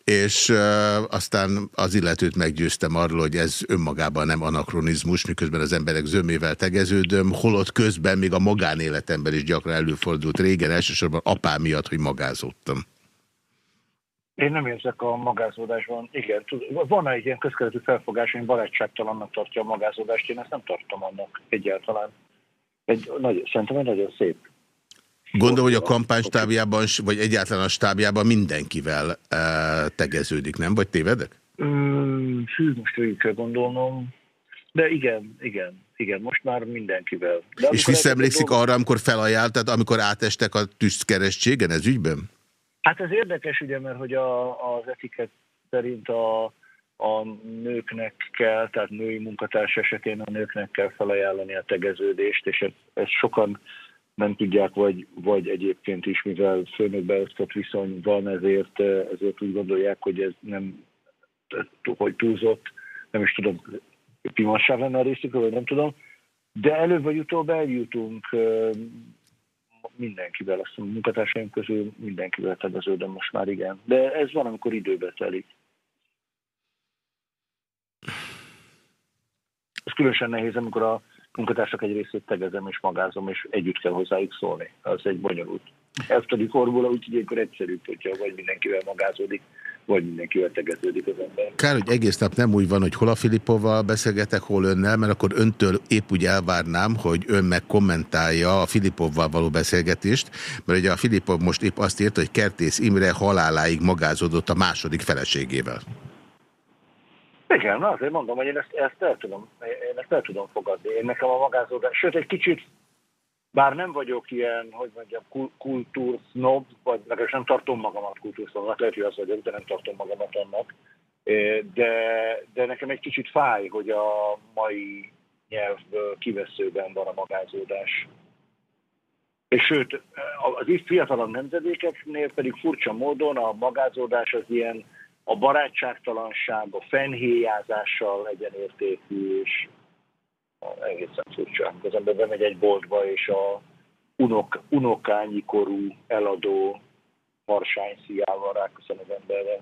és aztán az illetőt meggyőztem arról, hogy ez önmagában nem anakronizmus, miközben az emberek zömével tegeződöm, holott közben még a magánéletemben is gyakran előfordult régen, elsősorban apám miatt, hogy magázottam. Én nem érzek a magázódásban. Igen, van egy ilyen közkeletű felfogás, hogy barátságtalannak tartja a magázódást, én ezt nem tartom annak egyáltalán. Egy, nagy, szerintem egy nagyon szép Gondolom, hogy a kampánystábjában, vagy egyáltalán a stábjában mindenkivel e, tegeződik, nem? Vagy tévedek? Mm, hű, most végig kell gondolnom. De igen, igen, igen, most már mindenkivel. De És visszaemlékszik arra, amikor felajánltad, amikor átestek a tűzkeresztségen ez ügyben? Hát ez érdekes, ugye, mert hogy a, az etiket szerint a, a nőknek kell, tehát női munkatárs esetén a nőknek kell felajánlani a tegeződést, és ez, ez sokan nem tudják, vagy, vagy egyébként is, mivel főnök viszony van, ezért, ezért úgy gondolják, hogy ez nem hogy túlzott, nem is tudom, pimasság lenne a részükről, vagy nem tudom, de előbb vagy utóbb eljutunk mindenkivel, azt mondom, munkatársaim közül mindenkivel tegeződöm most már, igen. De ez van, amikor időbe telik. Ez különösen nehéz, amikor a munkatársak egy részét tegezem és magázom, és együtt kell hozzájuk szólni. Az egy bonyolult. Elftadi formula, úgyhogy ilyenkor egyszerűbb, hogyha vagy mindenkivel magázódik, vagy mindenkivel tegeződik az ember. Kár, hogy egész nap nem úgy van, hogy hol a Filipovval beszélgetek, hol önnel, mert akkor öntől épp úgy elvárnám, hogy ön meg kommentálja a Filipovval való beszélgetést, mert ugye a Filipov most épp azt írta, hogy Kertész Imre haláláig magázódott a második feleségével. Igen, na azért mondom, hogy én ezt, ezt, el tudom, én ezt el tudom fogadni. Én nekem a magázódás, sőt egy kicsit, bár nem vagyok ilyen, hogy mondjam, kultúrsznob, vagy legalábbis nem tartom magamat kultúrsznobnak, lehet, hogy az vagyok, de nem tartom magamat annak. De, de nekem egy kicsit fáj, hogy a mai nyelvből kiveszőben van a magázódás. És sőt, az itt fiatalabb nemzedékeknél pedig furcsa módon a magázódás az ilyen a barátságtalanság, a fenhéjázással egyenértékű, és egészen furcsa. Az ember bemegy egy boltba, és a unok, unokányi korú eladó harsány szíjával ráköszön az emberre.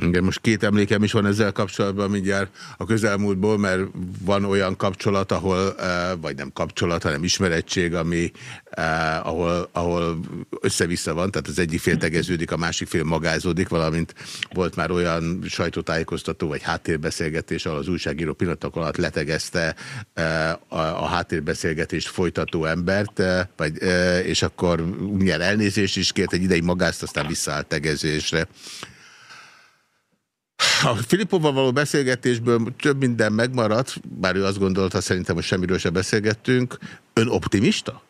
Igen, most két emlékem is van ezzel kapcsolatban mindjárt a közelmúltból, mert van olyan kapcsolat, ahol, eh, vagy nem kapcsolat, hanem ismerettség, ami, eh, ahol, ahol össze-vissza van, tehát az egyik fél tegeződik, a másik fél magázódik, valamint volt már olyan sajtótájékoztató vagy háttérbeszélgetés, ahol az újságíró pillanatok alatt letegezte eh, a, háttérbeszélgetést folytató embert, vagy, és akkor milyen elnézést is kért, egy ideig magázt, aztán visszaállt tegezésre. A Filippóval való beszélgetésből több minden megmaradt, bár ő azt gondolta, szerintem, hogy semmiről se beszélgettünk. Ön optimista?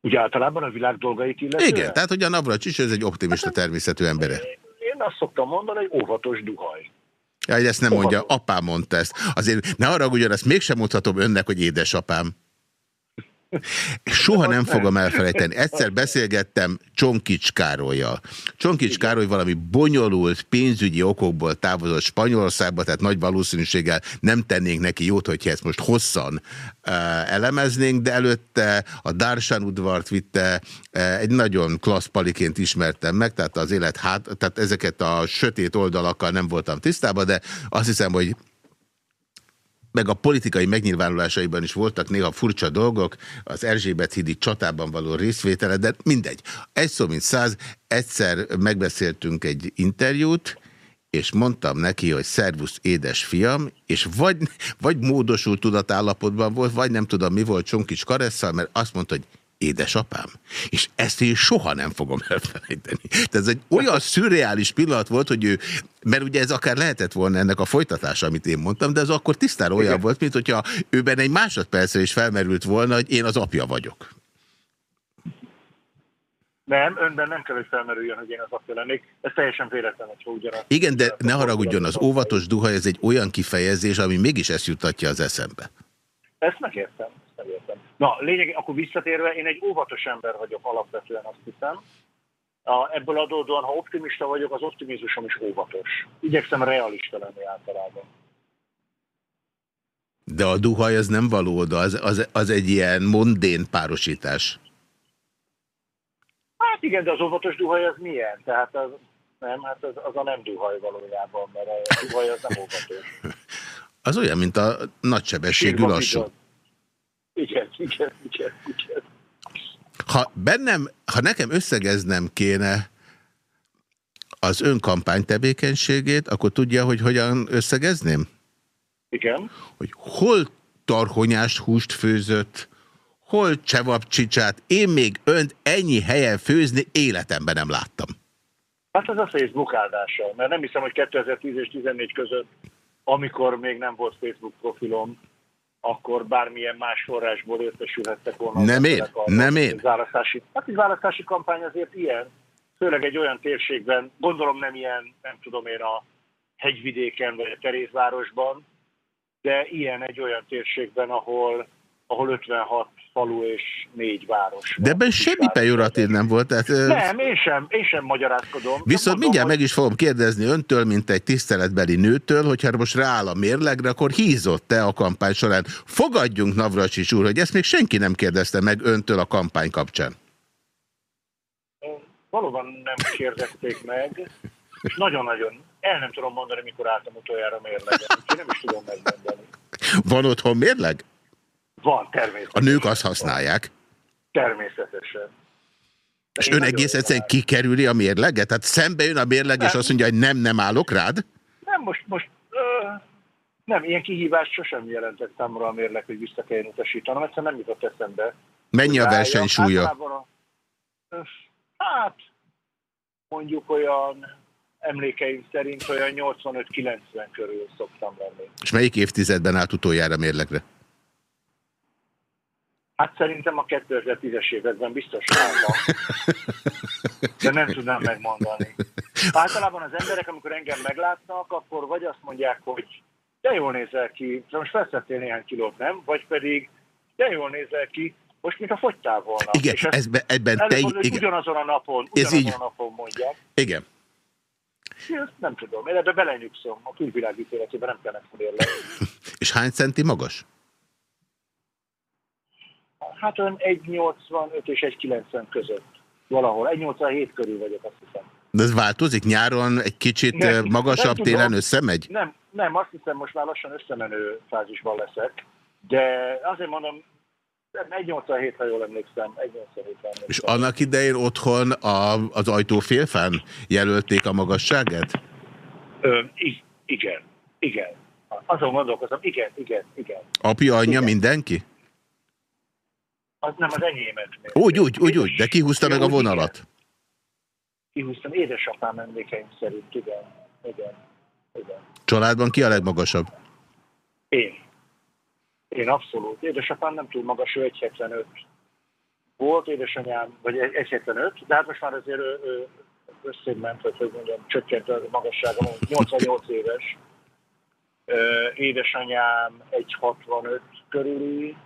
Ugye általában a világ dolgait illetően? Igen, tehát hogy a Navracsics ez egy optimista természetű embere. Én azt szoktam mondani, hogy óvatos duhaj. Ja, ezt nem mondja, apám mondta ezt. Azért ne arra ugyanazt mégsem mondhatom önnek, hogy édesapám. Soha nem fogom elfelejteni. Egyszer beszélgettem Csonkics Károlyjal. Csonkics Károly valami bonyolult pénzügyi okokból távozott Spanyolországba, tehát nagy valószínűséggel nem tennénk neki jót, hogyha ezt most hosszan uh, elemeznénk, de előtte a Dársán udvart vitte, uh, egy nagyon klassz paliként ismertem meg, tehát az élet hát, tehát ezeket a sötét oldalakkal nem voltam tisztában, de azt hiszem, hogy meg a politikai megnyilvánulásaiban is voltak néha furcsa dolgok, az Erzsébet hídi csatában való részvétele, de mindegy. Egy szó mint száz, egyszer megbeszéltünk egy interjút, és mondtam neki, hogy szervusz édes fiam, és vagy, vagy módosult tudatállapotban volt, vagy nem tudom mi volt Csonkics Karesszal, mert azt mondta, hogy édesapám. És ezt én soha nem fogom elfelejteni. Tehát ez egy olyan szürreális pillanat volt, hogy ő, mert ugye ez akár lehetett volna ennek a folytatása, amit én mondtam, de ez akkor tisztára olyan Igen. volt, mint hogyha őben egy másodpercre is felmerült volna, hogy én az apja vagyok. Nem, önben nem kell, hogy felmerüljön, hogy én az apja lennék. Ez teljesen véletlen, hogy ugyanaz. Igen, de ne haragudjon, az óvatos duha, ez egy olyan kifejezés, ami mégis ezt jutatja az eszembe. Ezt megértem megértem. Na, lényeg, akkor visszatérve, én egy óvatos ember vagyok alapvetően, azt hiszem. A, ebből adódóan, ha optimista vagyok, az optimizmusom is óvatos. Igyekszem realista lenni általában. De a duhaj az nem valóda, az, az, az egy ilyen mondén párosítás. Hát igen, de az óvatos duhaj az milyen? Tehát az, nem, hát az, az a nem duhaj valójában, mert a duhaj az nem óvatos. [laughs] Az olyan, mint a nagysebességű lassú. Igen, igen, igen, igen. Ha bennem, ha nekem összegeznem kéne az ön kampány tevékenységét, akkor tudja, hogy hogyan összegezném? Igen. Hogy hol tarhonyás húst főzött, hol csevapcsicsát, én még önt ennyi helyen főzni életemben nem láttam. Hát ez a Facebook áldása, mert nem hiszem, hogy 2010 és 2014 között, amikor még nem volt Facebook profilom, akkor bármilyen más forrásból értesülhettek volna. Nem én, nem én. Választási, hát egy választási kampány azért ilyen, főleg egy olyan térségben, gondolom nem ilyen, nem tudom én, a hegyvidéken vagy a Terézvárosban, de ilyen egy olyan térségben, ahol, ahol 56 falu és négy város. De ebben semmi pejoratív nem volt. Tehát, nem, én sem, én sem magyarázkodom. Viszont mondom, mindjárt hogy... meg is fogom kérdezni öntől, mint egy tiszteletbeli nőtől, hogyha most rááll a mérlegre, akkor hízott-e a kampány során? Fogadjunk, Navracsics úr, hogy ezt még senki nem kérdezte meg öntől a kampány kapcsán. Valóban nem kérdezték meg, és nagyon-nagyon el nem tudom mondani, mikor álltam utoljára mérlegen. Nem is tudom megmondani. Van otthon mérleg? Van, természetesen. A nők azt használják? Természetesen. És ön egész egyszerűen kikerüli a mérleget? Tehát szembe jön a mérleg, nem. és azt mondja, hogy nem, nem állok rád? Nem, most, most ö, nem, ilyen kihívást sosem jelentett számomra a mérleg, hogy vissza kelljen utasítanom, egyszerűen nem jutott eszembe. Mennyi a versenysúlya? A, hát, mondjuk olyan emlékeim szerint olyan 85-90 körül szoktam lenni. És melyik évtizedben állt utoljára mérlegre? Hát szerintem a 2010-es években biztos állva. De nem tudnám megmondani. Általában az emberek, amikor engem meglátnak, akkor vagy azt mondják, hogy de jól nézel ki, most felszettél néhány kilót, nem? Vagy pedig de jól nézel ki, most mint a fogytál volna. Igen, és ez, ebben te... Igen. Ugyanazon a napon, ugyanazon ez így. a napon mondják. Igen. Ezt nem tudom, én ebbe belenyugszom. A külvilágítéletében nem kellene félni. [laughs] és hány centi magas? Hát ön 1,85 és 1,90 között. Valahol. 1,87 körül vagyok, azt hiszem. De ez változik? Nyáron egy kicsit nem, magasabb, nem télen összemegy? Nem, nem, azt hiszem most már lassan összemenő fázisban leszek. De azért mondom, 1,87, ha jól emlékszem. 1,87 És annak idején otthon a, az ajtófélfán jelölték a magasságát? Ö, igen, igen. Azon gondolkozom, igen, igen, igen. Apja, anyja, igen. mindenki? Az nem az enyémet. Úgy, úgy, úgy, úgy, de kihúzta meg a vonalat. Igen. Kihúztam édesapám emlékeim szerint, igen. igen. igen. Családban ki a legmagasabb? Én. Én abszolút. Édesapám nem túl magas, ő 1,75 volt, édesanyám, vagy 1,75, de hát most már azért ő, ő összément, vagy hogy mondjam, csökkent a magassága, 88 éves. Édesanyám 1,65 körüli,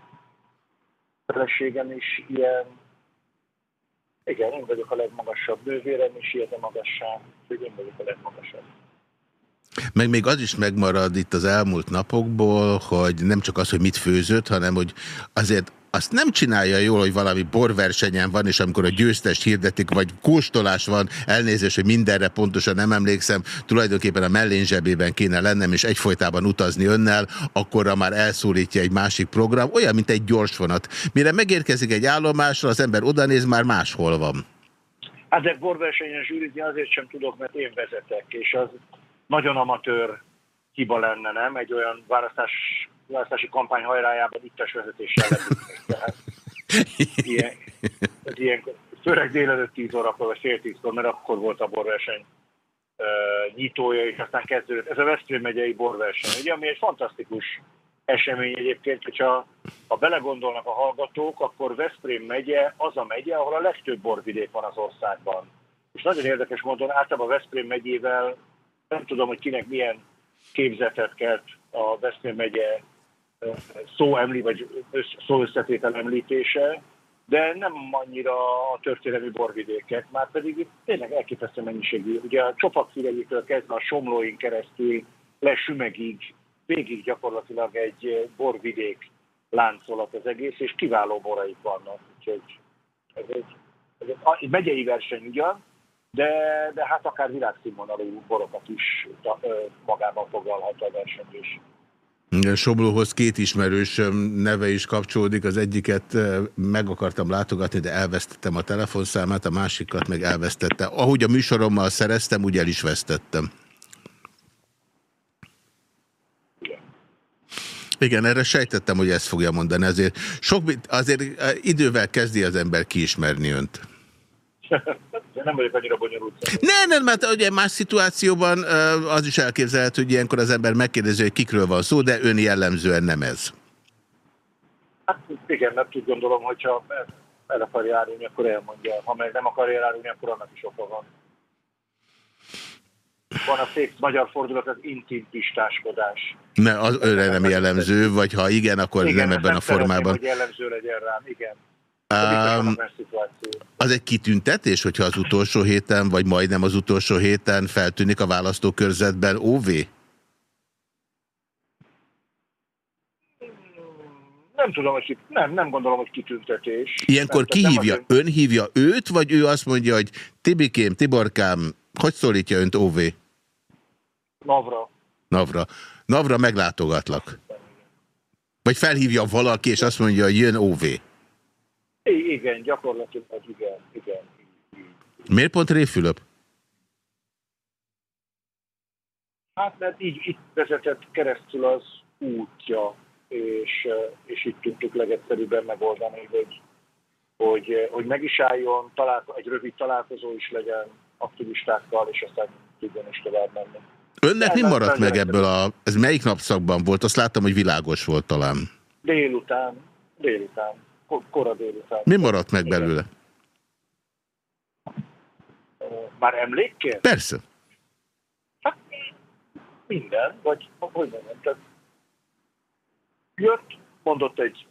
feleségem is ilyen, igen, én vagyok a legmagasabb, nővérem is ilyen a magasság, hogy én vagyok a legmagasabb. Meg még az is megmarad itt az elmúlt napokból, hogy nem csak az, hogy mit főzött, hanem hogy azért azt nem csinálja jól, hogy valami borversenyen van, és amikor a győztest hirdetik, vagy kóstolás van, elnézés, hogy mindenre pontosan nem emlékszem, tulajdonképpen a mellén zsebében kéne lennem, és egyfolytában utazni önnel, akkorra már elszólítja egy másik program, olyan, mint egy gyorsvonat. Mire megérkezik egy állomásra, az ember odanéz, már máshol van. Hát de borversenyen zsűrizni azért sem tudok, mert én vezetek, és az nagyon amatőr hiba lenne, nem? Egy olyan választás, választási kampány hajrájában ittes vezetéssel lehet. [laughs] ilyen, ilyen, főleg délelőtt 10 órakor, vagy fél tízkor, mert akkor volt a borverseny uh, nyitója, és aztán kezdődött. Ez a Veszprém megyei borverseny, ugye, ami egy fantasztikus esemény egyébként, hogyha ha belegondolnak a hallgatók, akkor Veszprém megye az a megye, ahol a legtöbb borvidék van az országban. És nagyon érdekes módon általában a Veszprém megyével nem tudom, hogy kinek milyen képzetet kelt a Veszprém megye szó emli, vagy szó összetétel említése, de nem annyira a történelmi borvidékek, már pedig itt tényleg elképesztő mennyiségű. Ugye a Csopakfüregyétől kezdve a Somlóin keresztül le Sümegig, végig gyakorlatilag egy borvidék láncolat az egész, és kiváló boraik vannak. Úgyhogy ez egy, ez egy megyei verseny ugyan, de, de hát akár világszínvonalú borokat is magában foglalhat a versenyzés. Soblóhoz két ismerős neve is kapcsolódik, az egyiket meg akartam látogatni, de elvesztettem a telefonszámát, a másikat meg elvesztette. Ahogy a műsorommal szereztem, úgy el is vesztettem. Igen, erre sejtettem, hogy ezt fogja mondani, azért, sok, azért idővel kezdi az ember kiismerni önt. [laughs] nem vagyok annyira bonyolult. Nem, nem, mert ugye más szituációban az is elképzelhető, hogy ilyenkor az ember megkérdezi, hogy kikről van szó, de ön jellemzően nem ez. Hát igen, mert úgy gondolom, hogyha el akarja árulni, akkor elmondja. Ha meg nem akarja árulni, akkor annak is oka van. Van a szép magyar fordulat, az intim pistáskodás. Ne, az őre nem jellemző, vagy ha igen, akkor igen, nem ebben nem a formában. hogy jellemző legyen rám, igen. Um, az egy kitüntetés, hogyha az utolsó héten, vagy majdnem az utolsó héten feltűnik a választókörzetben OV? Nem tudom, hogy nem, nem gondolom, hogy kitüntetés. Ilyenkor nem, ki hívja? Ön hívja őt, vagy ő azt mondja, hogy Tibikém, Tiborkám, hogy szólítja önt OV? Navra. Navra. Navra meglátogatlak. Vagy felhívja valaki, és azt mondja, hogy jön OV. Igen, gyakorlatilag igen, igen. Miért pont Réfülöp? Hát mert így itt vezetett keresztül az útja, és, és itt tudtuk legegyszerűbben megoldani, hogy, hogy, hogy meg is álljon, találko, egy rövid találkozó is legyen aktivistákkal, és aztán tudjon is tovább menni. Önnek mi maradt meg ebből a... Ez melyik napszakban volt? Azt láttam, hogy világos volt talán. Délután. Délután. Kora délután. Mi maradt meg belőle? Már emlékként? Persze. Hát minden, vagy hogy mondjam, tehát jött, mondott egy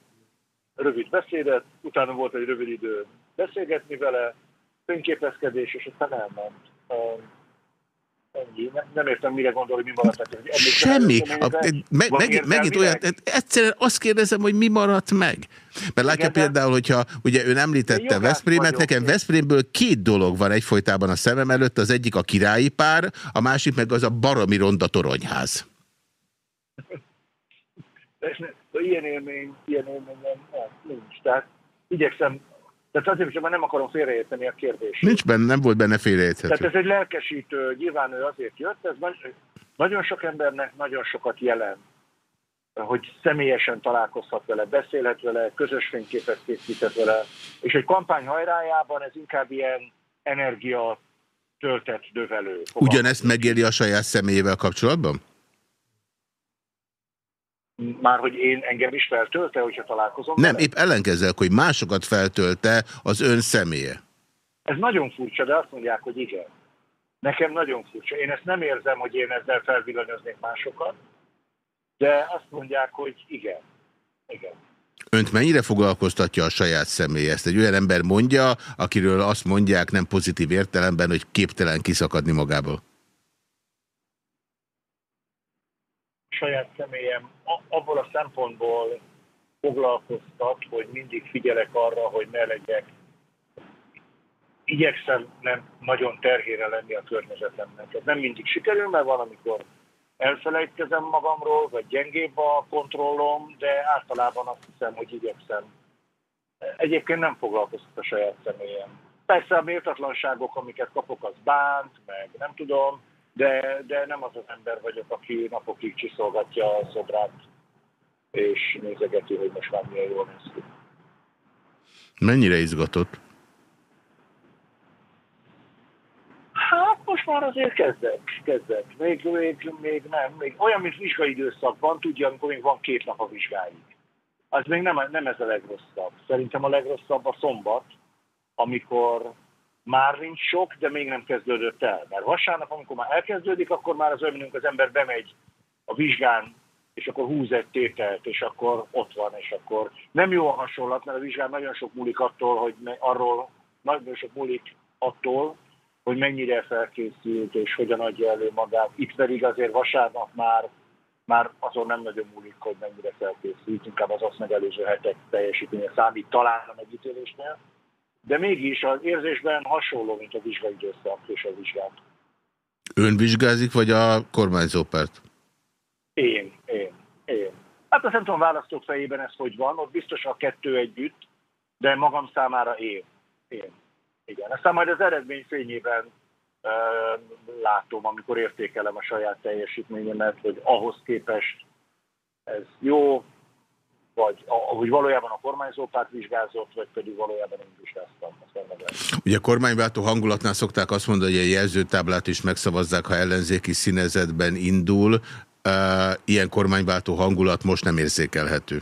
rövid beszédet, utána volt egy rövid idő beszélgetni vele, fényképezkedés, és aztán elment. Ennyi. Nem, nem értem, mire gondol, hogy mi maradt. Tehát, Semmi. A, meg, megint, megint olyan, egyszerűen azt kérdezem, hogy mi maradt meg. Mert látja Igen, például, hogyha ugye ön említette Veszprémet, nekem Veszprémből két dolog van egyfolytában a szemem előtt, az egyik a királyi pár, a másik meg az a baromi ronda toronyház. ilyen élmény, ilyen élmény nem, nem, nincs. Tehát igyekszem tehát azért, hogy nem akarom félreérteni a kérdést. Nincs benne, nem volt benne félreérthető. Tehát ez egy lelkesítő, nyilván ő azért jött, ez nagyon sok embernek nagyon sokat jelent, hogy személyesen találkozhat vele, beszélhet vele, közös fényképet készíthet vele, és egy kampány hajrájában ez inkább ilyen energia töltett dövelő. Ugyanezt megéli a saját személyével kapcsolatban? Már hogy én engem is feltölte, hogyha találkozom Nem, épp ellenkezőleg, hogy másokat feltölte az ön személye. Ez nagyon furcsa, de azt mondják, hogy igen. Nekem nagyon furcsa. Én ezt nem érzem, hogy én ezzel felvillanyoznék másokat, de azt mondják, hogy igen. Igen. Önt mennyire foglalkoztatja a saját személy? Ezt egy olyan ember mondja, akiről azt mondják nem pozitív értelemben, hogy képtelen kiszakadni magából. saját személyem abból a szempontból foglalkoztat, hogy mindig figyelek arra, hogy ne legyek. Igyekszem nem nagyon terhére lenni a környezetemnek. Ez nem mindig sikerül, mert van, amikor elfelejtkezem magamról, vagy gyengébb a kontrollom, de általában azt hiszem, hogy igyekszem. Egyébként nem foglalkoztat a saját személyem. Persze a méltatlanságok, amiket kapok, az bánt, meg nem tudom, de, de nem az az ember vagyok, aki napokig csiszolgatja a szobrát, és nézegeti, hogy most már milyen jól néz ki. Mennyire izgatott? Hát most már azért kezdek, kezdek. Még, még, még nem. Még olyan, mint vizsgai időszakban, tudja, amikor még van két nap a vizsgáig. Az még nem, nem ez a legrosszabb. Szerintem a legrosszabb a szombat, amikor már nincs sok, de még nem kezdődött el. Mert vasárnap, amikor már elkezdődik, akkor már az olyan, az ember bemegy a vizsgán, és akkor húz egy tételt, és akkor ott van, és akkor nem jó a hasonlat, mert a vizsgán nagyon sok múlik attól, hogy arról, nagyon sok múlik attól, hogy mennyire felkészült, és hogyan adja elő magát. Itt pedig azért vasárnap már, már azon nem nagyon múlik, hogy mennyire felkészült, inkább az azt megelőző hetek teljesítménye számít talán a megítélésnél de mégis az érzésben hasonló, mint a vizsgai időszak és a vizsgát. Ön vizsgázik, vagy a kormányzópárt? Én, én, én. Hát azt nem tudom, választók fejében ez hogy van, ott biztos a kettő együtt, de magam számára én. Én. Igen. Aztán majd az eredmény fényében uh, látom, amikor értékelem a saját teljesítményemet, hogy ahhoz képest ez jó, vagy hogy valójában a kormányzópárt vizsgázott, vagy pedig valójában én vizsgáztam. Ugye a kormányváltó hangulatnál szokták azt mondani, hogy a jelzőtáblát is megszavazzák, ha ellenzéki színezetben indul. Ilyen kormányváltó hangulat most nem érzékelhető.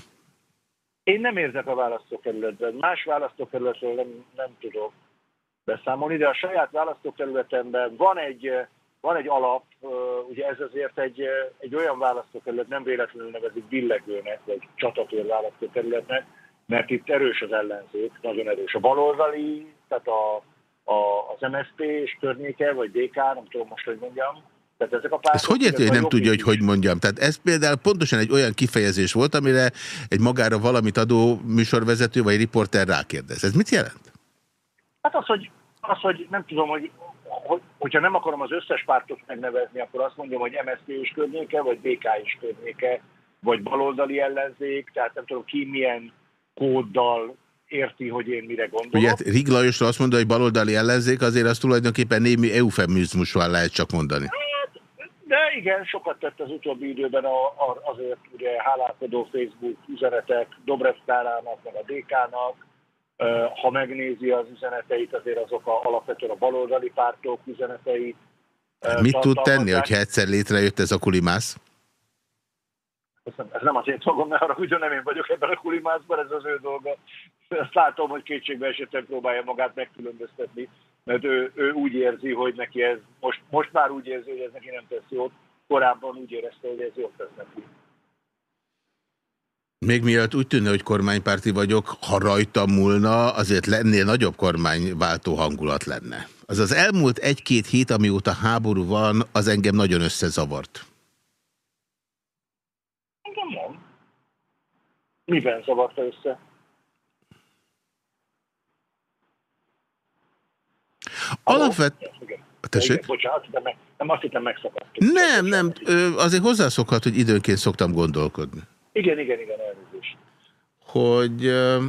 Én nem érzek a választókerületben. Más választókerületről nem, nem tudok beszámolni, de a saját választókerületemben van egy van egy alap, ugye ez azért egy, egy olyan választókerület, nem véletlenül nevezik billegőnek, vagy csatatér választókerületnek, mert itt erős az ellenzék, nagyon erős. A baloldali, tehát a, a, az MSZP és környéke, vagy DK, nem tudom most, hogy mondjam, tehát ezek a pártok, Ezt hogy érti, hogy nem tudja, hogy hogy mondjam? Tehát ez például pontosan egy olyan kifejezés volt, amire egy magára valamit adó műsorvezető vagy riporter rákérdez. Ez mit jelent? Hát az, hogy, az, hogy nem tudom, hogy hogy, hogyha nem akarom az összes pártot megnevezni, akkor azt mondjam, hogy MSZP is környéke, vagy BK is környéke, vagy baloldali ellenzék, tehát nem tudom ki milyen kóddal érti, hogy én mire gondolok. Ugye hát Rig Lajosra azt mondta, hogy baloldali ellenzék, azért az tulajdonképpen némi eufemizmusval lehet csak mondani. Hát, de igen, sokat tett az utóbbi időben a, a, azért ugye hálálkodó Facebook üzenetek Dobrev Kárának, meg a DK-nak. Ha megnézi az üzeneteit, azért azok a, alapvetően a baloldali pártok üzenetei. Mit tud tenni, hogyha egyszer létrejött ez a kulimász? ez nem az én dolgom, mert arra ugyan nem én vagyok ebben a kulimászban, ez az ő dolga. Ezt látom, hogy kétségbe esetben próbálja magát megkülönböztetni, mert ő, ő úgy érzi, hogy neki ez, most, most már úgy érzi, hogy ez neki nem tesz jót, korábban úgy érezte, hogy ez jót tesz neki. Még mielőtt úgy tűnne, hogy kormánypárti vagyok, ha rajta múlna, azért lennél nagyobb kormányváltó hangulat lenne. Az az elmúlt egy-két hét, amióta háború van, az engem nagyon összezavart. Miben zavarta össze? Alapvet... Tessék? Bocsánat, de meg, nem azt hittem megszakadt. Nem, nem, azért hozzászokhat, hogy időnként szoktam gondolkodni. Igen, igen, igen, elnézést. Hogy ö,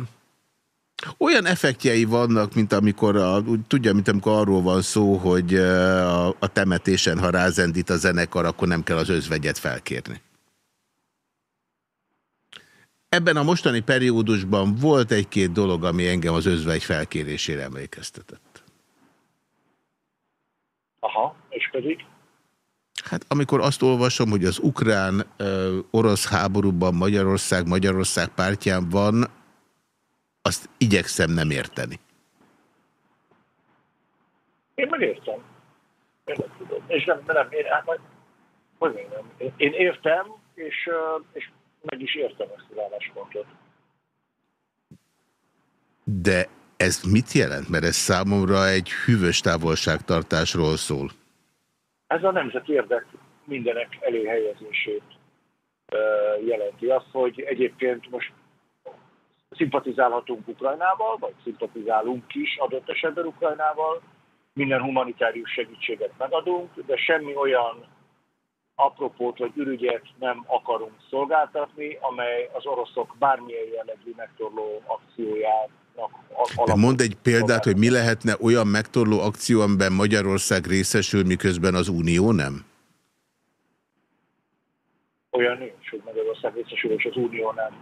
olyan effektjei vannak, mint amikor, a, tudja, mint amikor arról van szó, hogy a, a temetésen, ha rázendít a zenekar, akkor nem kell az özvegyet felkérni. Ebben a mostani periódusban volt egy-két dolog, ami engem az özvegy felkérésére emlékeztetett. Aha, és pedig? Hát amikor azt olvasom, hogy az ukrán-orosz háborúban Magyarország Magyarország pártján van, azt igyekszem nem érteni. Én megértem. Én nem tudom. És nem, nem, én, hát majd, hogy nem. Én, én értem, és, és meg is értem ezt az álláspontot. De ez mit jelent? Mert ez számomra egy hűvös távolságtartásról szól. Ez a nemzeti érdek mindenek előhelyezését jelenti. Azt, hogy egyébként most szimpatizálhatunk Ukrajnával, vagy szimpatizálunk is adott esetben Ukrajnával, minden humanitárius segítséget megadunk, de semmi olyan apropót vagy ürügyet nem akarunk szolgáltatni, amely az oroszok bármilyen jellegű megtorló akciójának De mond egy példát, hogy mi lehetne olyan megtorló akció, amiben Magyarország részesül, miközben az Unió nem? Olyan nincs, hogy Magyarország részesül, és az Unió nem.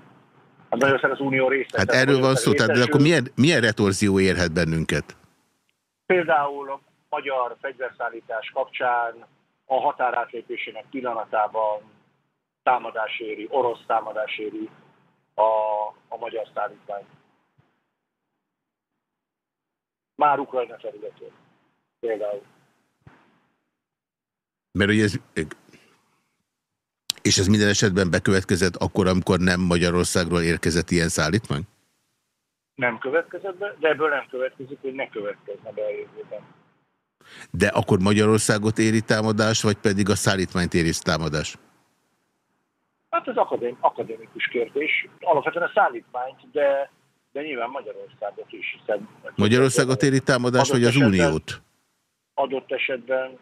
Hát Magyarország az Unió része. Hát erről van szó, tehát de akkor milyen, milyen retorzió érhet bennünket? Például a magyar fegyverszállítás kapcsán a határátlépésének pillanatában támadás éri, orosz támadás éri a, a magyar szállítmány. Már Ukrajna területén például. Mert ugye ez, és ez minden esetben bekövetkezett akkor, amikor nem Magyarországról érkezett ilyen szállítmány? Nem következett be, de ebből nem következik, hogy ne következne be a jövőben. De akkor Magyarországot éri támadás, vagy pedig a szállítmányt éri támadás? Hát ez akadém, akadémikus kérdés. Alapvetően a szállítmányt, de, de nyilván Magyarországot is. Hiszen Magyarországot éri támadás, vagy az esetben, Uniót? Adott esetben,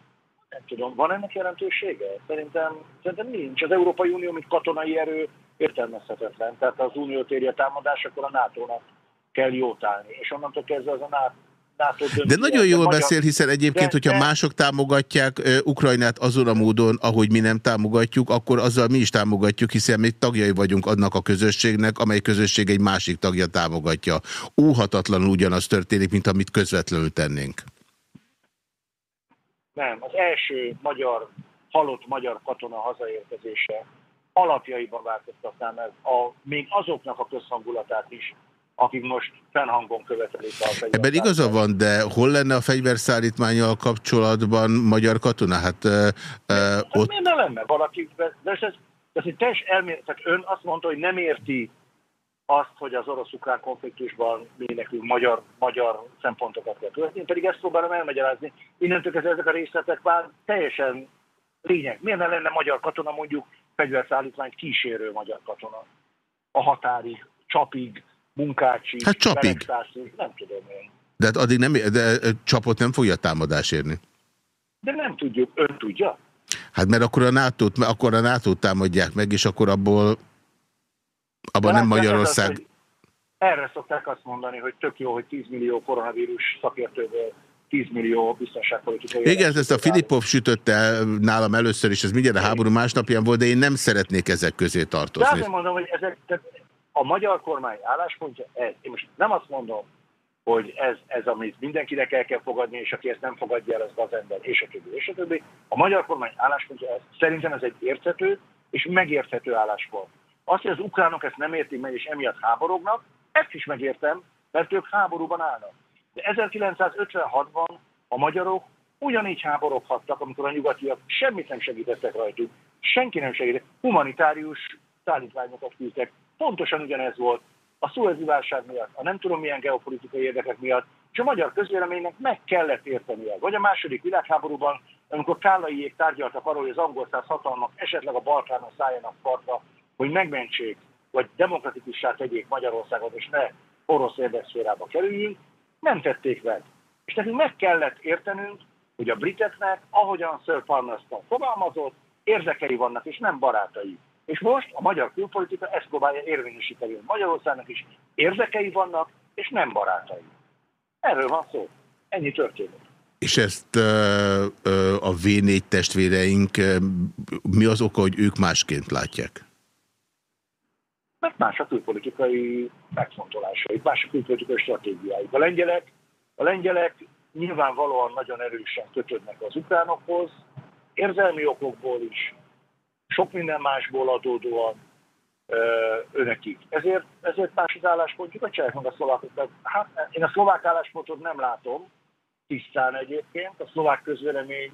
nem tudom, van ennek jelentősége? Szerintem, szerintem nincs. Az Európai Unió, mint katonai erő értelmezhetetlen. Tehát az Uniót éri a támadás, akkor a NATO-nak kell jót állni. És onnantól kezdve az a NATO de nagyon jól beszél, hiszen egyébként, de, hogyha de... mások támogatják Ukrajnát azon a módon, ahogy mi nem támogatjuk, akkor azzal mi is támogatjuk, hiszen mi tagjai vagyunk annak a közösségnek, amely közösség egy másik tagja támogatja. Óhatatlanul ugyanaz történik, mint amit közvetlenül tennénk. Nem, az első magyar, halott magyar katona hazaérkezése alapjaiban változtatná meg a, még azoknak a közhangulatát is, akik most fennhangon követelik a fegyverszállítmányt. Ebben igaza van, de hol lenne a fegyverszállítmányjal kapcsolatban magyar katona? Hát, uh, hát ott... miért ne lenne valaki? De ez, ez, ez egy teljes elmélet. Tehát ön azt mondta, hogy nem érti azt, hogy az orosz-ukrán konfliktusban mi nekünk magyar, magyar szempontokat kell követni. Én pedig ezt próbálom elmagyarázni. Innentől kezdve ezek a részletek már teljesen lényeg. Miért ne lenne magyar katona mondjuk fegyverszállítmányt kísérő magyar katona? A határig, csapig, Munkácsi, hát csapig. nem tudom én. De hát addig nem, de csapot nem fogja támadás érni. De nem tudjuk, ön tudja? Hát mert akkor a nato akkor a NATO támadják meg, és akkor abból abban nem Magyarország... Az, Erre szokták azt mondani, hogy tök jó, hogy 10 millió koronavírus szakértőből 10 millió biztonságpolitikai... Igen, ezt a Filipov sütötte nálam először is, ez mindjárt a háború másnapján volt, de én nem szeretnék ezek közé tartozni. De azért mondom, hogy ezek, a magyar kormány álláspontja ez. Én most nem azt mondom, hogy ez, ez amit mindenkinek el kell fogadni, és aki ezt nem fogadja el, az az ember, és a többi, és a többi. A magyar kormány álláspontja ez. Szerintem ez egy érthető és megérthető álláspont. Azt, hogy az ukránok ezt nem értik meg, és emiatt háborognak, ezt is megértem, mert ők háborúban állnak. De 1956-ban a magyarok ugyanígy háboroghattak, amikor a nyugatiak semmit nem segítettek rajtuk. Senki nem segített. Humanitárius szállítványokat küldtek. Pontosan ugyanez volt a szuezi válság miatt, a nem tudom milyen geopolitikai érdekek miatt, és a magyar közvéleménynek meg kellett értenie. Vagy a második világháborúban, amikor Kállaiék tárgyaltak arról, hogy az angol száz hatalmak esetleg a Balkánon szálljanak partra, hogy megmentsék, vagy demokratikussá tegyék Magyarországot, és ne orosz érdekszférába kerüljünk, nem tették meg. És nekünk meg kellett értenünk, hogy a briteknek, ahogyan Sir Palmerston fogalmazott, érzekei vannak, és nem barátai. És most a magyar külpolitika ezt próbálja érvényesíteni. Magyarországnak is érzekei vannak, és nem barátai. Erről van szó. Ennyi történik. És ezt a V4 testvéreink, mi az oka, hogy ők másként látják? Mert más a külpolitikai megfontolásai, más a külpolitikai stratégiáik. A lengyelek, a lengyelek nyilvánvalóan nagyon erősen kötődnek az ukránokhoz, érzelmi okokból is, sok minden másból adódóan önekik. Ezért, ezért más az álláspontjuk, a csehek meg a szlovákok. Hát én a szlovák álláspontot nem látom, tisztán egyébként. A szlovák közvélemény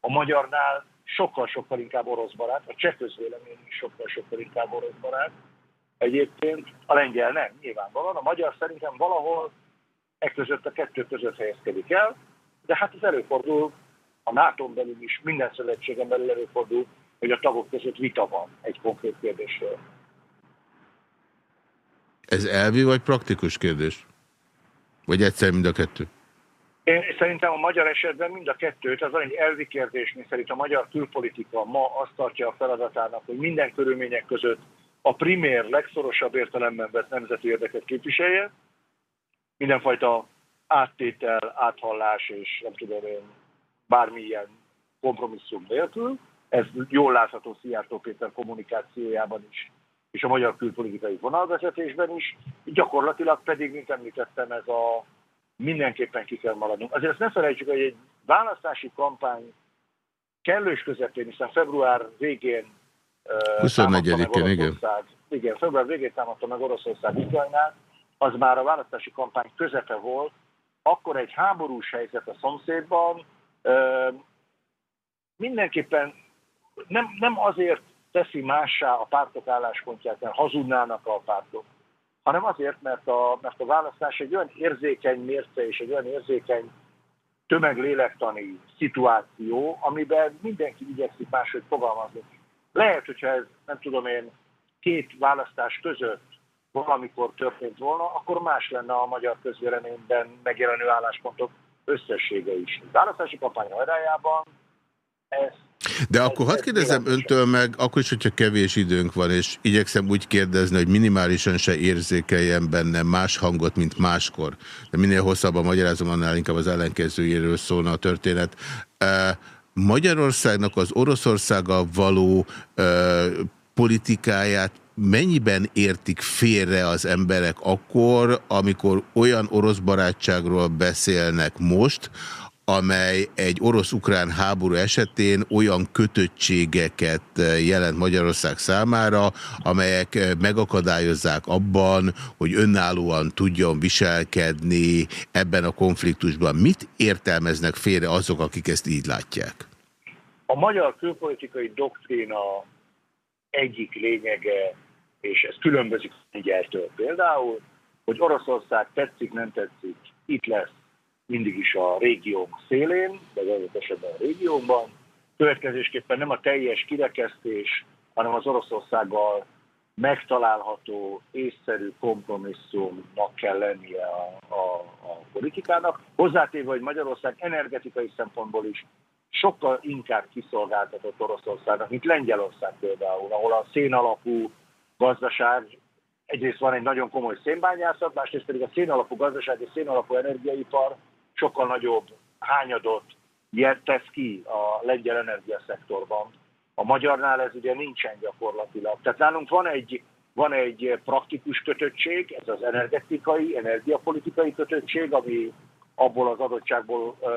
a magyarnál sokkal-sokkal inkább orosz barát, a cseh közvélemény is sokkal-sokkal inkább orosz barát. Egyébként a lengyel nem, nyilvánvalóan. A magyar szerintem valahol e között a kettő között helyezkedik el, de hát ez előfordul a nato belül is, minden szövetségen belül előfordul, hogy a tagok között vita van egy konkrét kérdésről. Ez elvi vagy praktikus kérdés? Vagy egyszer mind a kettő? Én szerintem a magyar esetben mind a kettőt, az egy elvi kérdés, mi szerint a magyar külpolitika ma azt tartja a feladatának, hogy minden körülmények között a primér, legszorosabb értelemben vett nemzeti érdeket képviselje, mindenfajta áttétel, áthallás és nem tudom én, bármilyen kompromisszum nélkül, ez jól látható Szijjártó Péter kommunikációjában is, és a magyar külpolitikai vonalvezetésben is, gyakorlatilag pedig, mint említettem, ez a mindenképpen ki kell maradnunk. Azért ezt ne felejtsük, hogy egy választási kampány kellős közepén, hiszen február végén 24-én, igen. Igen, február végén támadta meg Oroszország Ukrajnát, az már a választási kampány közepe volt, akkor egy háborús helyzet a szomszédban, mindenképpen nem, nem azért teszi mássá a pártok álláspontját, mert hazudnának a pártok, hanem azért, mert a, mert a választás egy olyan érzékeny mérce és egy olyan érzékeny tömeglélektani szituáció, amiben mindenki igyekszik máshogy fogalmazni. Lehet, hogyha ez, nem tudom én, két választás között valamikor történt volna, akkor más lenne a magyar közvéleményben megjelenő álláspontok összessége is. A választási kampány hajrájában ez de akkor hadd kérdezem öntől meg, akkor is, hogyha kevés időnk van, és igyekszem úgy kérdezni, hogy minimálisan se érzékeljen benne más hangot, mint máskor. De minél hosszabban magyarázom, annál inkább az ellenkezőjéről szólna a történet. Magyarországnak az Oroszországgal való politikáját mennyiben értik félre az emberek akkor, amikor olyan orosz barátságról beszélnek most, amely egy orosz-ukrán háború esetén olyan kötöttségeket eh, jelent Magyarország számára, amelyek eh, megakadályozzák abban, hogy önállóan tudjon viselkedni ebben a konfliktusban. Mit értelmeznek félre azok, akik ezt így látják? A magyar külpolitikai doktrína egyik lényege, és ez különbözik Lengyeltől például, hogy Oroszország tetszik, nem tetszik, itt lesz mindig is a régiónk szélén, de az esetben a régiónkban. Következésképpen nem a teljes kirekesztés, hanem az Oroszországgal megtalálható, észszerű kompromisszumnak kell lennie a, a, a politikának. Hozzátéve, hogy Magyarország energetikai szempontból is sokkal inkább kiszolgáltatott Oroszországnak, mint Lengyelország például, ahol a szén alapú gazdaság egyrészt van egy nagyon komoly szénbányászat, másrészt pedig a szénalapú gazdaság és szénalapú energiaipar sokkal nagyobb hányadot tesz ki a lengyel energiaszektorban. A magyarnál ez ugye nincsen gyakorlatilag. Tehát nálunk van egy, van egy praktikus kötöttség, ez az energetikai, energiapolitikai kötöttség, ami abból az adottságból ö,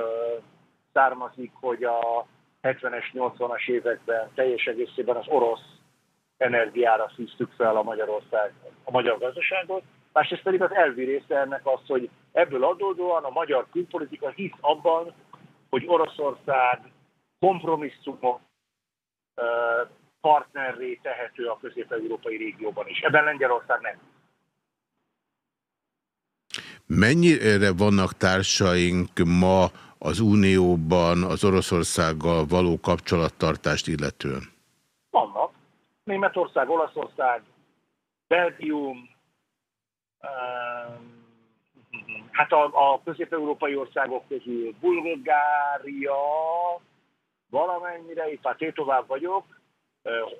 származik, hogy a 70-es, 80-as években teljes egészében az orosz energiára szűztük fel a Magyarország, a magyar gazdaságot, másrészt pedig az elvi része ennek az, hogy ebből adódóan a magyar külpolitika hisz abban, hogy Oroszország kompromisszumok partnerré tehető a közép-európai régióban is. Ebben Lengyelország nem. Mennyire vannak társaink ma az Unióban az Oroszországgal való kapcsolattartást illetően? Vannak. Németország, Olaszország, Belgium, hát a, a közép-európai országok közül Bulgária, valamennyire, itt már tovább vagyok,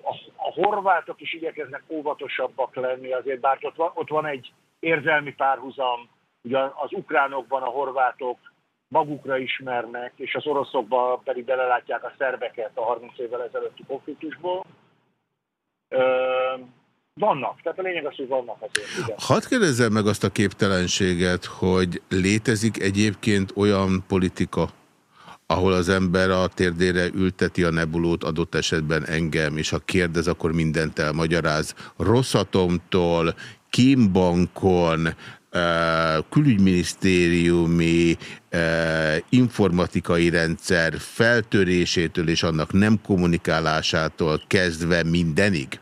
a, a horvátok is igyekeznek óvatosabbak lenni, azért bár ott van, ott van egy érzelmi párhuzam, ugye az ukránokban a horvátok magukra ismernek, és az oroszokban pedig belelátják a szerbeket a 30 évvel ezelőtti konfliktusból. Vannak, tehát a lényeg az, hogy vannak azért. Igen. Hadd kérdezzem meg azt a képtelenséget, hogy létezik egyébként olyan politika, ahol az ember a térdére ülteti a nebulót, adott esetben engem, és ha kérdez, akkor mindent elmagyaráz. Rosszatomtól, Kimbankon, külügyminisztériumi informatikai rendszer feltörésétől és annak nem kommunikálásától kezdve mindenig?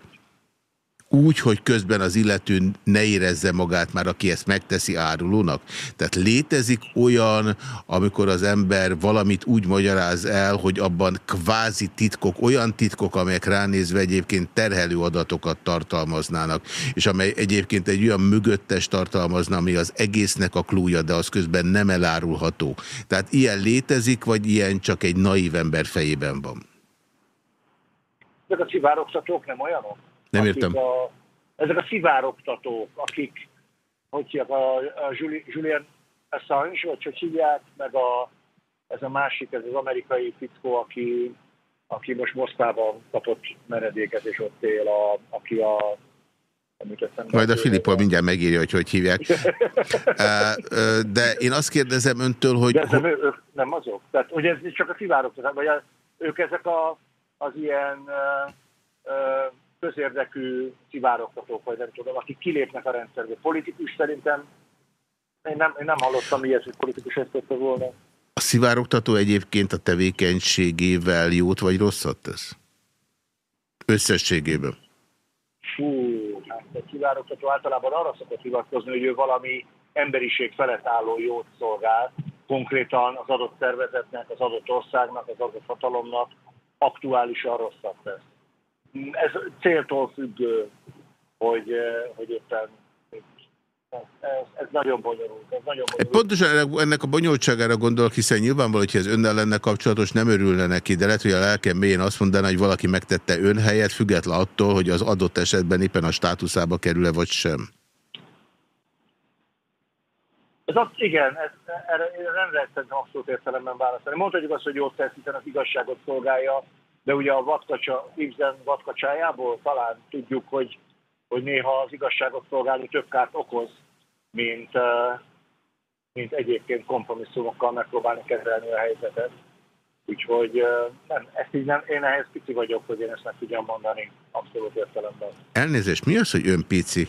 Úgy, hogy közben az illető ne érezze magát már, aki ezt megteszi árulónak. Tehát létezik olyan, amikor az ember valamit úgy magyaráz el, hogy abban kvázi titkok, olyan titkok, amelyek ránézve egyébként terhelő adatokat tartalmaznának, és amely egyébként egy olyan mögöttes tartalmazna, ami az egésznek a klúja, de az közben nem elárulható. Tehát ilyen létezik, vagy ilyen csak egy naív ember fejében van? Ezek a szivárogtatók nem olyanok? Nem értem. A, ezek a szivároktatók, akik, hogy hívják, a, a Julian Assange, vagy hogy hívják, meg a, ez a másik, ez az amerikai fickó, aki, aki most Moszkvában kapott menedéket, és ott él, a, aki a majd a Filippo mindjárt megírja, hogy hogy hívják. [laughs] De én azt kérdezem öntől, hogy... De nem, ők nem azok. Tehát, hogy ez csak a szivárogtatás, vagy ők ezek a, az ilyen közérdekű szivárogtatók, vagy nem tudom, akik kilépnek a rendszerből. Politikus szerintem én nem, én nem hallottam hogy politikus ezt tette volna. A szivárogtató egyébként a tevékenységével jót vagy rosszat tesz? Összességében? Fú, hát a szivárogtató általában arra szokott hivatkozni, hogy ő valami emberiség felett álló jót szolgál, konkrétan az adott szervezetnek, az adott országnak, az adott hatalomnak aktuálisan rosszat tesz ez céltól függő, hogy, hogy éppen ez, ez nagyon bonyolult. Ez nagyon bonyolult. Pontosan ennek a bonyolultságára gondolok, hiszen nyilvánvaló, hogyha ez önnel lenne kapcsolatos, nem örülne neki, de lehet, hogy a lelkem mélyén azt mondaná, hogy valaki megtette ön helyet, független attól, hogy az adott esetben éppen a státuszába kerül-e vagy sem. Ez az, igen, ez, erre nem lehet szerintem abszolút értelemben válaszolni. Mondhatjuk azt, hogy jót tesz, hiszen az igazságot szolgálja, de ugye a vatkacsa, Ibsen vatkacsájából talán tudjuk, hogy, hogy néha az igazságot szolgálni több kárt okoz, mint, mint egyébként kompromisszumokkal megpróbálni kezelni a helyzetet. Úgyhogy nem, ezt így nem, én ehhez pici vagyok, hogy én ezt meg tudjam mondani abszolút értelemben. Elnézést, mi az, hogy ön pici?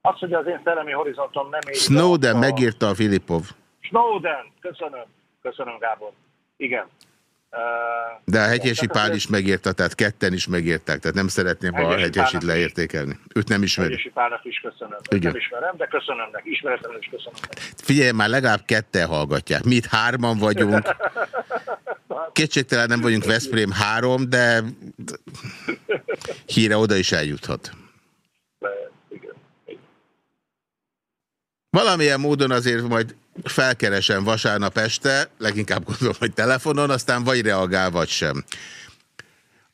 Az, hogy az én szellemi horizontom nem éri. Snowden a... megírta a Filipov. Snowden, köszönöm. Köszönöm, Gábor. Igen. De a Hegyesi Pál is megérte, tehát ketten is megértek, tehát nem szeretném, ha a Hegyesit leértékelni. Őt nem ismeri. Hegyesi Pálnak is köszönöm. Igen. Nem ismerem, de köszönöm neki. Ismeretem is köszönöm neki. Figyelj, már legalább ketten hallgatják. Mi itt hárman vagyunk. [laughs] Kétségtelen nem vagyunk Veszprém három, de híre oda is eljuthat. Valamilyen módon azért majd felkeresem vasárnap este, leginkább gondolom, hogy telefonon, aztán vagy reagál, vagy sem.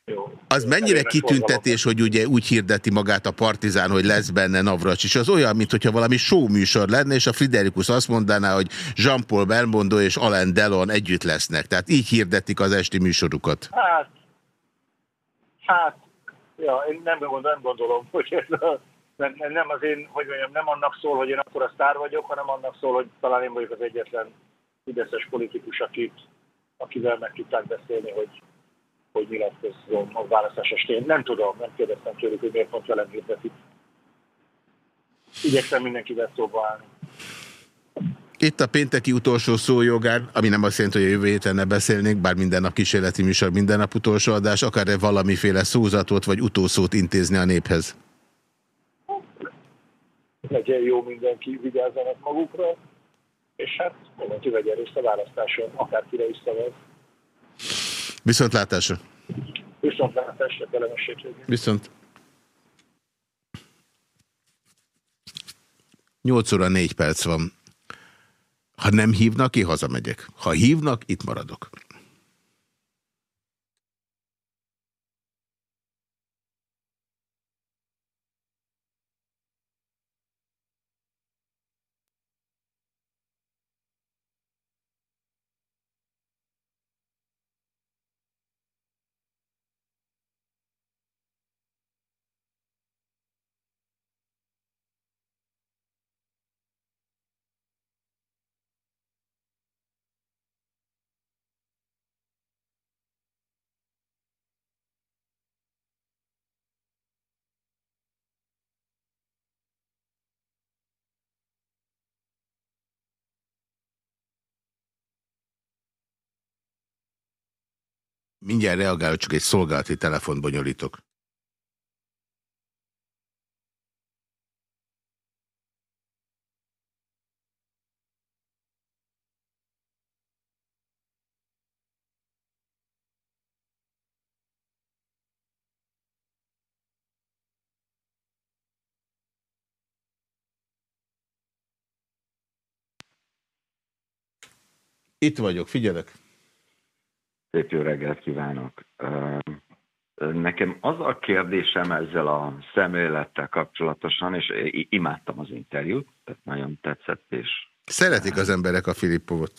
Jó. az mennyire kitüntetés, hogy ugye úgy hirdeti magát a Partizán, hogy lesz benne Navracsics? Az olyan, mintha valami show műsor lenne, és a Friderikus azt mondaná, hogy Jean-Paul Belmondo és Alain Delon együtt lesznek. Tehát így hirdetik az esti műsorukat. Hát, hát, ja, én nem, gondolom, nem gondolom, hogy ez a, nem, nem az én, hogy mondjam, nem annak szól, hogy én akkor a sztár vagyok, hanem annak szól, hogy talán én vagyok az egyetlen fideszes politikus, akit, akivel meg tudták beszélni, hogy hogy nyilatkozzon a választás estén. Nem tudom, nem kérdeztem tőlük, hogy miért pont velem hirdetik. Igyekszem mindenkivel szóba állni. Itt a pénteki utolsó szójogán, ami nem azt jelenti, hogy a jövő héten ne beszélnék, bár minden nap kísérleti műsor, minden nap utolsó adás, akar-e valamiféle szózatot vagy utószót intézni a néphez? Legyen jó mindenki, vigyázzanak magukra, és hát mindenki vegye részt a választáson, akárkire is szavaz. Viszontlátásra. Viszontlátásra, kellemes Viszont. 8 óra 4 perc van. Ha nem hívnak, ki hazamegyek. Ha hívnak, itt maradok. Mindjárt reagálok, csak egy szolgálati telefont bonyolítok. Itt vagyok, figyelek. Szép jó reggelt kívánok! Nekem az a kérdésem ezzel a szemlélettel kapcsolatosan, és imádtam az interjút, tehát nagyon tetszett, és... Szeretik az emberek a Filippovot.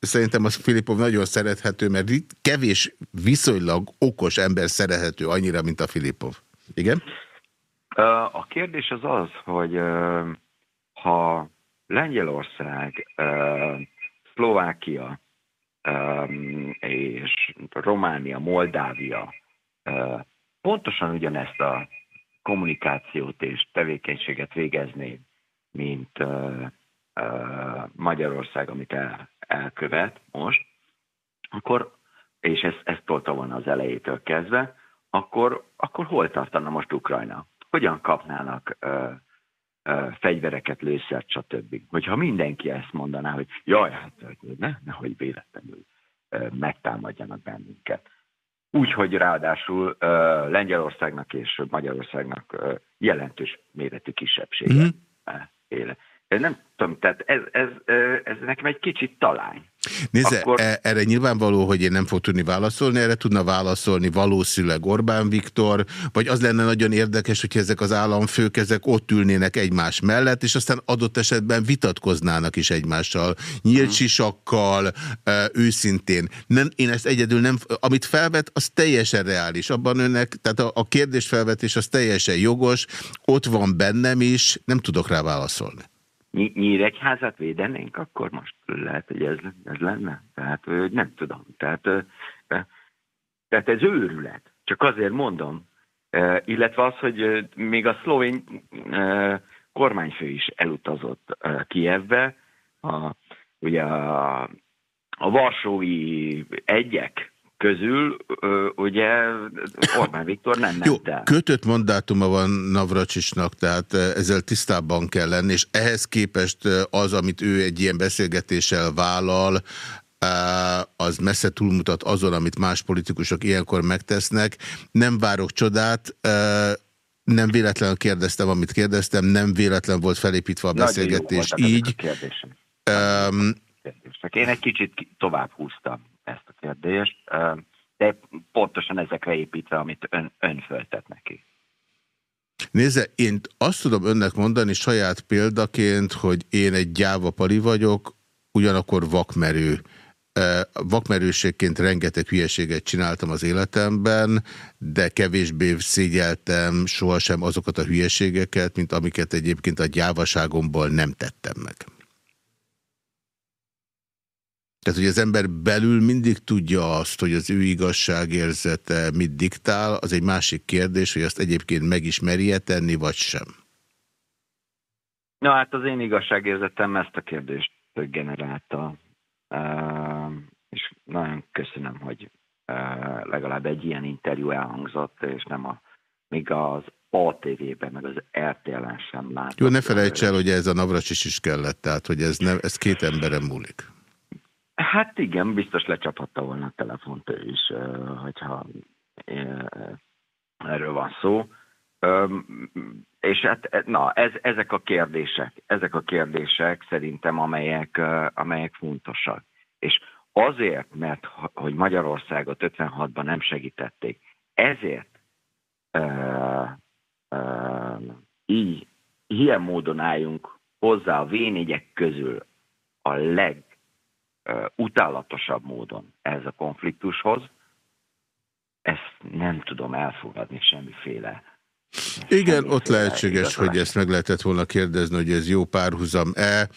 Szerintem az Filippov nagyon szerethető, mert kevés viszonylag okos ember szerethető annyira, mint a Filippov. Igen? A kérdés az az, hogy ha Lengyelország, Szlovákia, és Románia, Moldávia pontosan ugyanezt a kommunikációt és tevékenységet végezni, mint Magyarország, amit el, elkövet most, akkor, és ezt, ezt tolta volna az elejétől kezdve, akkor, akkor hol tartana most Ukrajna? Hogyan kapnának fegyvereket, lőszert, stb. Hogyha mindenki ezt mondaná, hogy jaj, hát ne, nehogy véletlenül megtámadjanak bennünket. Úgyhogy ráadásul Lengyelországnak és Magyarországnak jelentős méretű kisebbsége mm. éle. Nem tudom, tehát ez, ez, ez nekem egy kicsit talány. Nézze, Akkor... E, erre nyilvánvaló, hogy én nem fog tudni válaszolni, erre tudna válaszolni valószínűleg Orbán Viktor, vagy az lenne nagyon érdekes, hogy ezek az államfők ezek ott ülnének egymás mellett, és aztán adott esetben vitatkoznának is egymással, nyílt sisakkal, e, őszintén. Nem, én ezt egyedül nem, amit felvet, az teljesen reális. Abban önnek, tehát a, a kérdésfelvetés az teljesen jogos, ott van bennem is, nem tudok rá válaszolni. Nyíregyházat védenénk, akkor most lehet, hogy ez, ez lenne. Tehát nem tudom. Tehát, tehát ez őrület. Csak azért mondom. Illetve az, hogy még a szlovén kormányfő is elutazott Kievbe, a, ugye a, a Varsói egyek közül ugye Orbán Viktor nem ment Jó, el. kötött mandátuma van Navracsisnak, tehát ezzel tisztában kell lenni, és ehhez képest az, amit ő egy ilyen beszélgetéssel vállal, az messze túlmutat azon, amit más politikusok ilyenkor megtesznek. Nem várok csodát, nem véletlenül kérdeztem, amit kérdeztem, nem véletlen volt felépítve a beszélgetés így. Um, Én egy kicsit tovább húztam a kérdést. De pontosan ezekre építve, amit ön, ön föltett neki. Nézze, én azt tudom önnek mondani saját példaként, hogy én egy gyáva pali vagyok, ugyanakkor vakmerő. Vakmerőségként rengeteg hülyeséget csináltam az életemben, de kevésbé szégyeltem sohasem azokat a hülyeségeket, mint amiket egyébként a gyávaságomból nem tettem meg. Tehát, hogy az ember belül mindig tudja azt, hogy az ő igazságérzete mit diktál, az egy másik kérdés, hogy azt egyébként megismerje tenni, vagy sem. Na hát az én igazságérzetem ezt a kérdést generálta, és nagyon köszönöm, hogy legalább egy ilyen interjú elhangzott, és nem a, még az ATV-ben, meg az RTL-en sem látom. Jó, ne felejts el, hogy ez a Navracsis is kellett, tehát hogy ez, nem, ez két emberen múlik. Hát igen, biztos lecsaphatta volna a telefont ő is, hogyha erről van szó. És hát, na, ez, ezek a kérdések, ezek a kérdések szerintem, amelyek, amelyek fontosak. És azért, mert hogy Magyarországot 56-ban nem segítették, ezért uh, uh, így, ilyen módon álljunk hozzá a v közül a leg utálatosabb módon ez a konfliktushoz, ezt nem tudom elfogadni semmiféle. Igen, ott lehetséges, hogy ezt meg lehetett volna kérdezni, hogy ez jó párhuzam-e.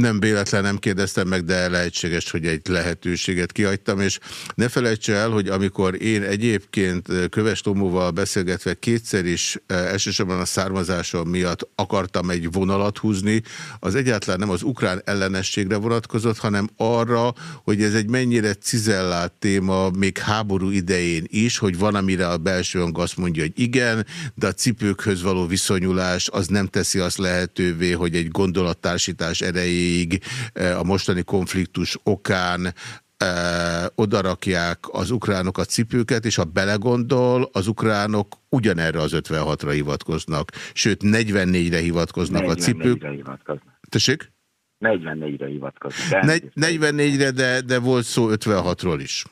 Nem véletlen nem kérdeztem meg, de lehetséges, hogy egy lehetőséget kihagytam, és ne felejtse el, hogy amikor én egyébként Köves Tomóval beszélgetve kétszer is elsősorban a származásom miatt akartam egy vonalat húzni, az egyáltalán nem az ukrán ellenességre vonatkozott, hanem arra, hogy ez egy mennyire cizellált téma még háború idején is, hogy van, amire a belső hang azt mondja, hogy igen, de a cipőkhöz való viszonyulás az nem teszi azt lehetővé, hogy egy gondolattársítás erejé ideig eh, a mostani konfliktus okán eh, odarakják az ukránok a cipőket, és ha belegondol, az ukránok ugyanerre az 56-ra hivatkoznak, sőt 44-re hivatkoznak 44 a cipők. hivatkoznak. Tessék? 44-re hivatkoznak. 44-re, de, de volt szó 56-ról is.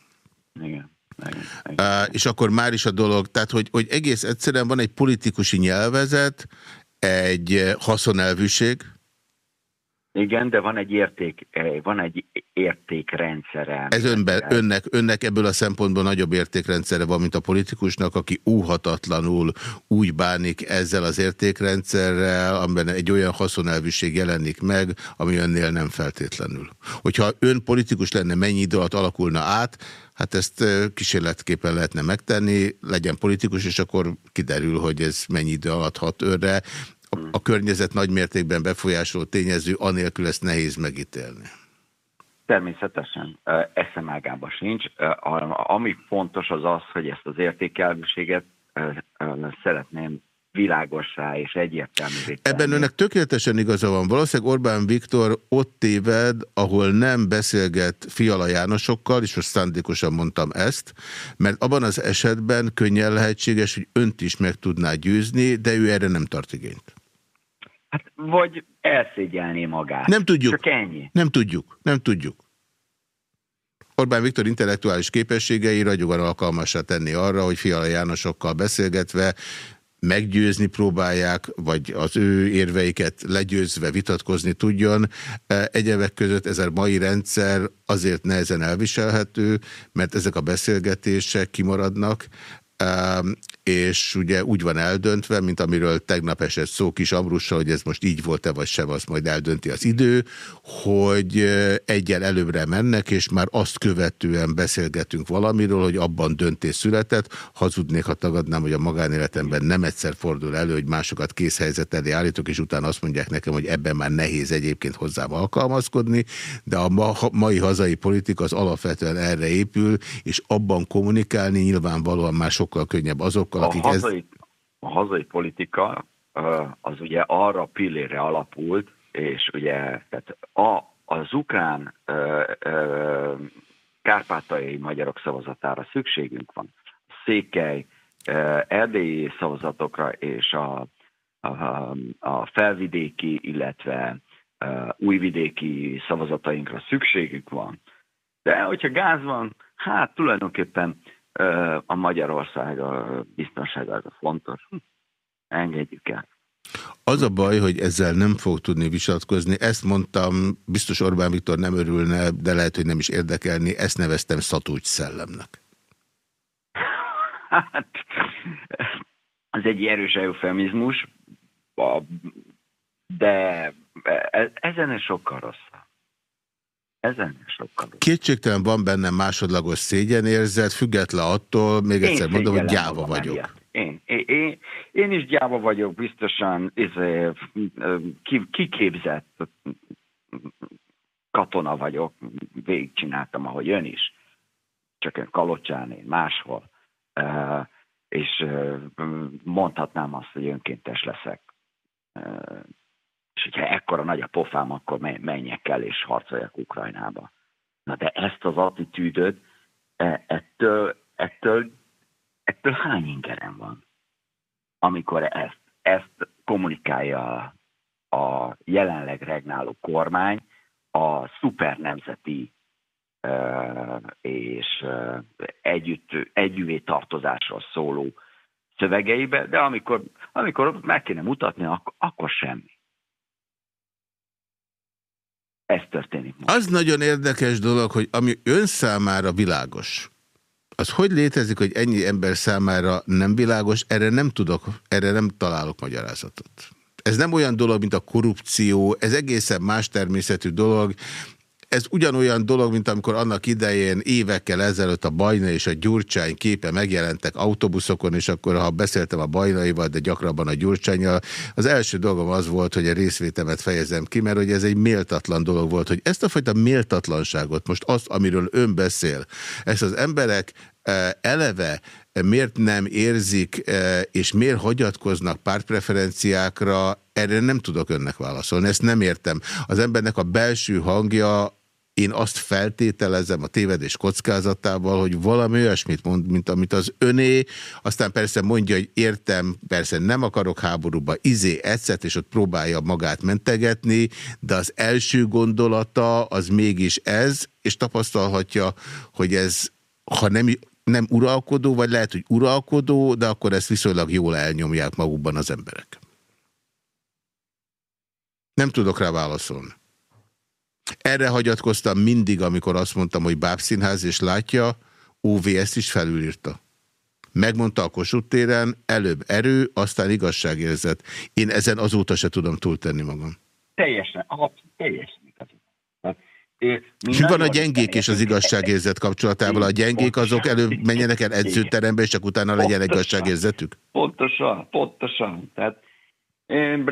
Igen. Igen, igen. Uh, és akkor már is a dolog, tehát hogy, hogy egész egyszerűen van egy politikusi nyelvezet, egy haszonelvűség, igen, de van egy érték, eh, van egy értékrendszere. Ez önben, önnek, önnek ebből a szempontból nagyobb értékrendszere van, mint a politikusnak, aki úhatatlanul úgy bánik ezzel az értékrendszerrel, amiben egy olyan haszonelvűség jelenik meg, ami önnél nem feltétlenül. Hogyha ön politikus lenne, mennyi idő alatt alakulna át, hát ezt eh, kísérletképpen lehetne megtenni, legyen politikus, és akkor kiderül, hogy ez mennyi idő alatt hat őre, a környezet nagy mértékben befolyásoló tényező, anélkül ezt nehéz megítélni. Természetesen eszemágában sincs. Ami fontos az az, hogy ezt az értékelműséget szeretném világossá és egyértelművé Ebben önnek tökéletesen igaza van. Valószínűleg Orbán Viktor ott téved, ahol nem beszélget Fiala Jánosokkal, és most szándékosan mondtam ezt, mert abban az esetben könnyen lehetséges, hogy önt is meg tudná győzni, de ő erre nem tart igényt. Hát, vagy elszégyelné magát. Nem tudjuk. Csak ennyi. Nem tudjuk. Nem tudjuk. Orbán Viktor intellektuális képességei ragyogóan alkalmasra tenni arra, hogy Fiala Jánosokkal beszélgetve meggyőzni próbálják, vagy az ő érveiket legyőzve vitatkozni tudjon. Egyebek között ez a mai rendszer azért nehezen elviselhető, mert ezek a beszélgetések kimaradnak, és ugye úgy van eldöntve, mint amiről tegnap esett szó kis Amrussal, hogy ez most így volt-e vagy sem, azt majd eldönti az idő, hogy egyen előbbre mennek, és már azt követően beszélgetünk valamiről, hogy abban döntés született. Hazudnék, ha tagadnám, hogy a magánéletemben nem egyszer fordul elő, hogy másokat készhelyzet elé állítok, és utána azt mondják nekem, hogy ebben már nehéz egyébként hozzám alkalmazkodni, de a ma, mai hazai politika az alapvetően erre épül, és abban kommunikálni nyilvánvalóan már sokkal könnyebb azok, azokkal, akik a hazai, ez... A hazai politika az ugye arra pillére alapult, és ugye tehát a, az ukrán ö, ö, kárpátai magyarok szavazatára szükségünk van. Székely, ö, erdélyi szavazatokra és a, a, a felvidéki, illetve ö, újvidéki szavazatainkra szükségünk van. De hogyha gáz van, hát tulajdonképpen a Magyarország a biztonsága az a fontos. Engedjük el. Az a baj, hogy ezzel nem fog tudni viselkozni. Ezt mondtam, biztos Orbán Viktor nem örülne, de lehet, hogy nem is érdekelni. Ezt neveztem szatúcs szellemnek. Hát, ez egy erős eufemizmus, de e, ezen is sokkal rosszabb. Ezen sokkal. Kétségtelen van benne másodlagos szégyenérzet, független attól, még Én egyszer mondom, hogy gyáva vagyok. Emiatt. Én, én, én is gyáva vagyok, biztosan izé, kiképzett katona vagyok, végigcsináltam, ahogy ön is, csak ön Kalocsán, én máshol, és mondhatnám azt, hogy önkéntes leszek. És hogyha ekkora nagy a pofám, akkor menjek el és harcoljak Ukrajnába. Na de ezt az attitűdöt, e, ettől, ettől ettől hány ingerem van, amikor ezt, ezt kommunikálja a jelenleg regnáló kormány a szuper nemzeti és együtt, együvé tartozásról szóló szövegeibe, de amikor, amikor meg kéne mutatni, akkor, akkor semmi. Ez történik most. Az nagyon érdekes dolog, hogy ami ön számára világos, az hogy létezik, hogy ennyi ember számára nem világos, erre nem tudok, erre nem találok magyarázatot. Ez nem olyan dolog, mint a korrupció, ez egészen más természetű dolog, ez ugyanolyan dolog, mint amikor annak idején évekkel ezelőtt a Bajna és a Gyurcsány képe megjelentek autóbuszokon, és akkor ha beszéltem a Bajnaival, de gyakrabban a Gyurcsányjal, az első dolgom az volt, hogy a részvétemet fejezem ki, mert hogy ez egy méltatlan dolog volt, hogy ezt a fajta méltatlanságot, most azt, amiről ön beszél, ezt az emberek eh, eleve miért nem érzik, eh, és miért hagyatkoznak pártpreferenciákra, erre nem tudok önnek válaszolni, ezt nem értem. Az embernek a belső hangja én azt feltételezem a tévedés kockázatával, hogy valami olyasmit mond, mint amit az öné, aztán persze mondja, hogy értem, persze nem akarok háborúba, izé, ecet, és ott próbálja magát mentegetni, de az első gondolata az mégis ez, és tapasztalhatja, hogy ez, ha nem, nem uralkodó, vagy lehet, hogy uralkodó, de akkor ezt viszonylag jól elnyomják magukban az emberek. Nem tudok rá válaszolni. Erre hagyatkoztam mindig, amikor azt mondtam, hogy bábszínház, és látja, OVS is felülírta. Megmondta a Kossuth téren, előbb erő, aztán igazságérzet. Én ezen azóta se tudom túltenni magam. Teljesen, teljesen. Mi van a gyengék és az igazságérzet kapcsolatával? A gyengék azok előbb menjenek el edzőterembe, és csak utána legyen igazságérzetük? Pontosan, pontosan. Tehát én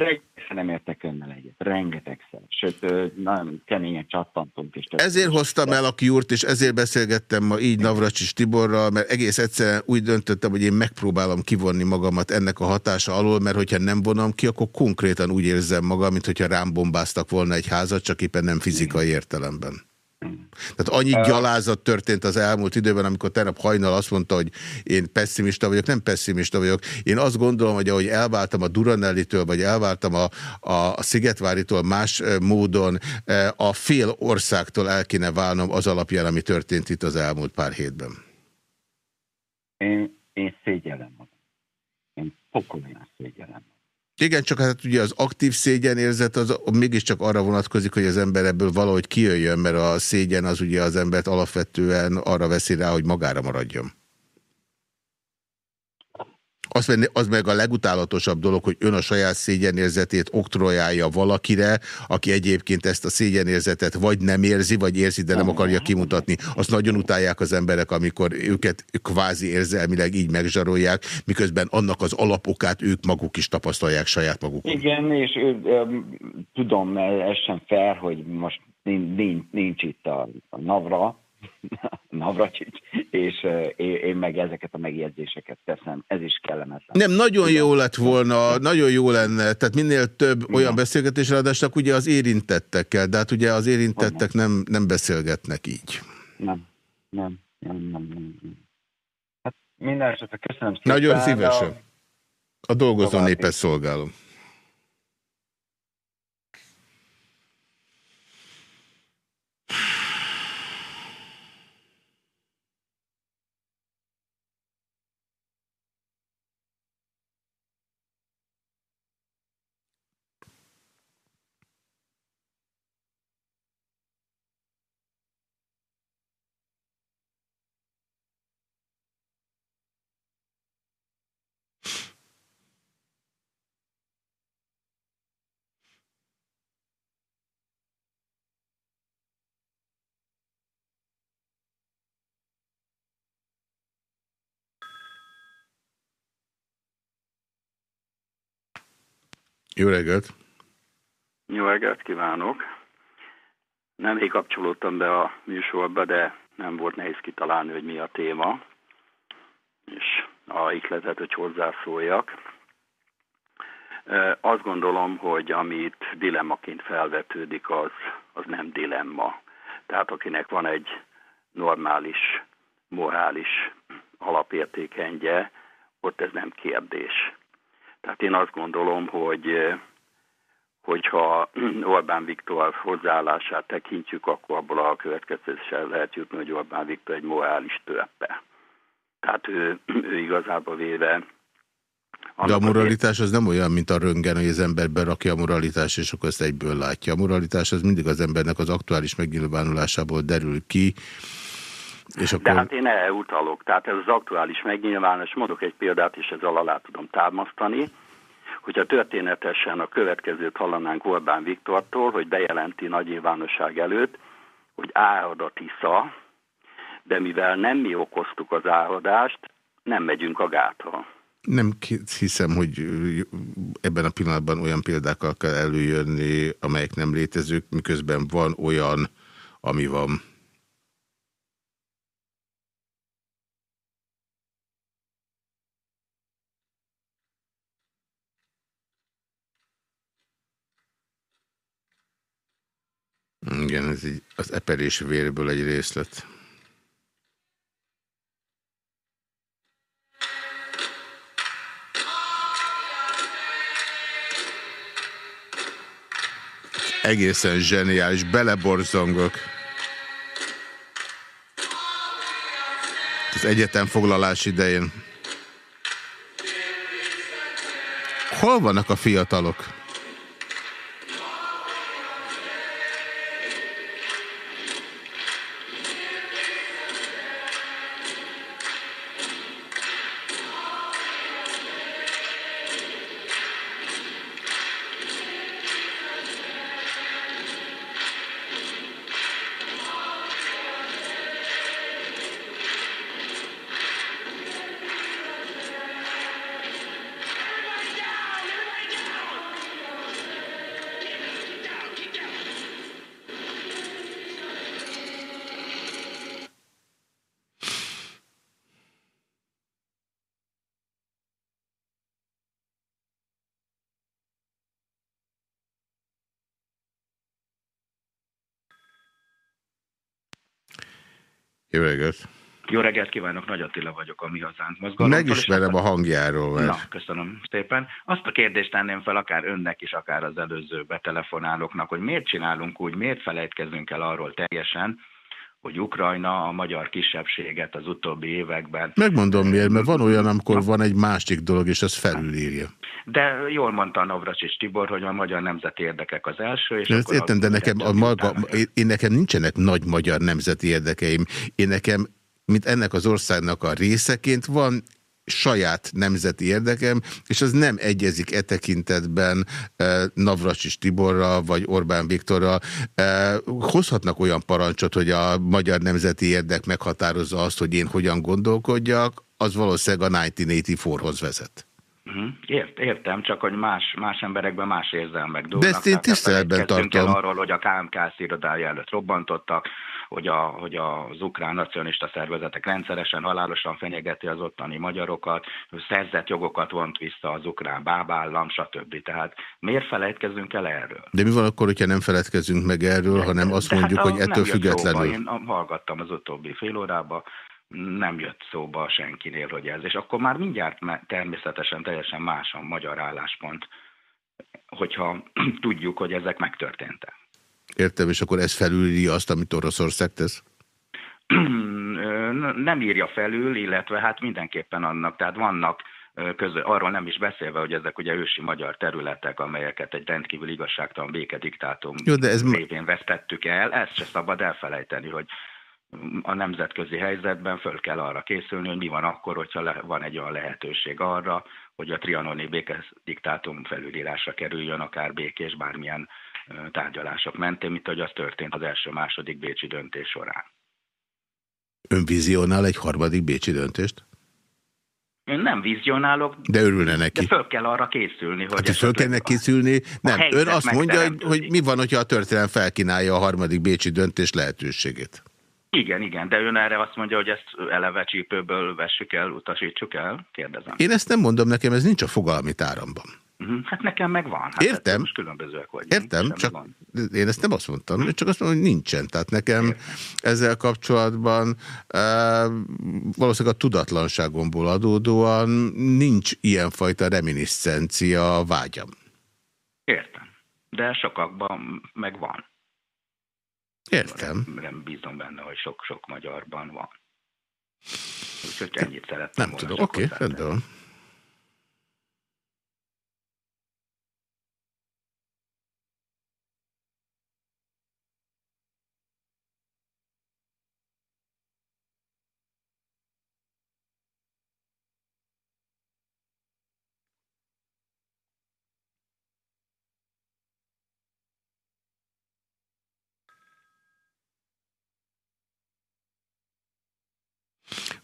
nem értek önnel egyet, rengetegszer. Sőt, nagyon keményen csattantunk. És ezért hoztam el a kiúrt, és ezért beszélgettem ma így Navracsis Tiborral, mert egész egyszerűen úgy döntöttem, hogy én megpróbálom kivonni magamat ennek a hatása alól, mert hogyha nem vonom ki, akkor konkrétan úgy érzem magam, mint hogyha rám bombáztak volna egy házat, csak éppen nem fizikai értelemben. Tehát annyi gyalázat történt az elmúlt időben, amikor tegnap hajnal azt mondta, hogy én pessimista vagyok, nem pessimista vagyok. Én azt gondolom, hogy ahogy elváltam a Duranellitől, vagy elváltam a, a, Szigetváritól más módon, a fél országtól el kéne válnom az alapján, ami történt itt az elmúlt pár hétben. Én, én szégyellem magam. Én pokolyan szégyellem igen, csak hát ugye az aktív szégyenérzet az mégiscsak arra vonatkozik, hogy az ember ebből valahogy kijöjjön, mert a szégyen az ugye az embert alapvetően arra veszi rá, hogy magára maradjon. Az, az meg a legutálatosabb dolog, hogy ön a saját szégyenérzetét oktrojálja valakire, aki egyébként ezt a szégyenérzetet vagy nem érzi, vagy érzi, de nem akarja kimutatni. Azt nagyon utálják az emberek, amikor őket kvázi érzelmileg így megzsarolják, miközben annak az alapokát ők maguk is tapasztalják saját magukon. Igen, és ő, tudom, ez sem fair, hogy most nincs, nincs itt a, a Navra, [laughs] Navracsics, és én meg ezeket a megjegyzéseket teszem, ez is kellemetlen. Nem, nagyon jó lett volna, nagyon jó lenne, tehát minél több olyan beszélgetés, ráadásul ugye az érintettekkel, de hát ugye az érintettek nem, nem beszélgetnek így. Nem, nem, nem, nem, nem. Hát minden esetre köszönöm szépen. Nagyon szívesen. A dolgozó népet szolgálom. Jó reggelt! Jó reggelt kívánok! Nem még kapcsolódtam be a műsorba, de nem volt nehéz kitalálni, hogy mi a téma, és a ihletet, hogy hozzászóljak. Azt gondolom, hogy amit dilemmaként felvetődik, az, az nem dilemma. Tehát akinek van egy normális, morális alapértékendje, ott ez nem kérdés. Tehát én azt gondolom, hogy hogyha [clears throat] Orbán Viktor hozzáállását tekintjük, akkor abból a következtetéssel lehet jutni, hogy Orbán Viktor egy morális törpe. Tehát ő, [clears throat] ő igazából véve de a moralitás az nem olyan, mint a röngen, hogy az ember berakja a moralitás, és akkor ezt egyből látja. A moralitás az mindig az embernek az aktuális megnyilvánulásából derül ki. És akkor... De hát én erre utalok. Tehát ez az aktuális megnyilvánulás. Mondok egy példát, és ez alá tudom támasztani. Hogyha történetesen a következőt hallanánk Orbán Viktortól, hogy bejelenti nagy nyilvánosság előtt, hogy árad a Tisza, de mivel nem mi okoztuk az áradást, nem megyünk a gátra. Nem hiszem, hogy ebben a pillanatban olyan példákkal kell előjönni, amelyek nem létezők, miközben van olyan, ami van. Igen, ez így az eperés vérből egy részlet. Egészen zseniális, beleborzongok. Az egyetem foglalás idején. Hol vannak a fiatalok? Jó reggelt! Jó reggelt kívánok, Nagy Attila vagyok, a Mi Hazánk mozgalom. Megismerem a hangjáról. Mert... Na, köszönöm szépen. Azt a kérdést tenném fel akár önnek is, akár az előző betelefonálóknak, hogy miért csinálunk úgy, miért felejtkezünk el arról teljesen, hogy Ukrajna a magyar kisebbséget az utóbbi években... Megmondom miért, mert van olyan, amikor van egy másik dolog, és az felülírja. De jól mondta a Navracsics Tibor, hogy a magyar nemzeti érdekek az első. És Ezt értem, de nekem, a maga, én nekem nincsenek nagy magyar nemzeti érdekeim. Én nekem, mint ennek az országnak a részeként van saját nemzeti érdekem, és az nem egyezik e tekintetben e, Navracsis Tiborra vagy Orbán Viktorra. E, hozhatnak olyan parancsot, hogy a magyar nemzeti érdek meghatározza azt, hogy én hogyan gondolkodjak, az valószínűleg a 1984-hoz vezet. Mhm. Ért, értem, csak hogy más, más emberekben más érzelmek dolgnak. De ezt én tiszteletben tartom. Arról, hogy a KMK irodája előtt robbantottak, hogy, a, hogy az ukrán nacionalista szervezetek rendszeresen halálosan fenyegeti az ottani magyarokat, szerzett jogokat vont vissza az ukrán bábállam, stb. Tehát miért felejtkezünk el erről? De mi van akkor, hogyha nem feledkezünk meg erről, de, hanem azt mondjuk, hát, hogy ettől függetlenül? Szóba. Én hallgattam az utóbbi fél órába, nem jött szóba senkinél, hogy ez. És akkor már mindjárt természetesen teljesen más a magyar álláspont, hogyha [clears throat] tudjuk, hogy ezek megtörténtek. Értem, és akkor ez felülírja azt, amit Oroszország tesz? Nem írja felül, illetve hát mindenképpen annak, tehát vannak közö, arról nem is beszélve, hogy ezek ugye ősi magyar területek, amelyeket egy rendkívül igazságtalan békediktátum Jó, de ez révén vesztettük el, ezt se szabad elfelejteni, hogy a nemzetközi helyzetben föl kell arra készülni, hogy mi van akkor, hogyha le, van egy olyan lehetőség arra, hogy a trianoni békediktátum felülírásra kerüljön, akár békés bármilyen tárgyalások mentén, mint hogy az történt az első-második bécsi döntés során. Ön vizionál egy harmadik bécsi döntést? Én nem vizionálok. De örülne neki. De föl kell arra készülni. Hogy hát föl kellene készülni? Nem, ön azt mondja, hogy, hogy mi van, hogyha a történelem felkínálja a harmadik bécsi döntés lehetőségét. Igen, igen, de ön erre azt mondja, hogy ezt eleve csípőből vessük el, utasítsuk el? Kérdezem. Én ezt nem mondom nekem, ez nincs a fogalmi táramban. Mhm, hát nekem megvan. Hát Értem. Most különbözőek vagyunk. Értem, csak van. én ezt nem azt mondtam, csak azt mondom, hogy nincsen. Tehát nekem Értem. ezzel kapcsolatban uh, valószínűleg a tudatlanságomból adódóan nincs ilyenfajta reminiszencia vágyam. Értem. De sokakban megvan. Értem. Nem, nem bízom benne, hogy sok-sok magyarban van. Úgyhogy ennyit szeretném Nem tudom, oké, okay, rendben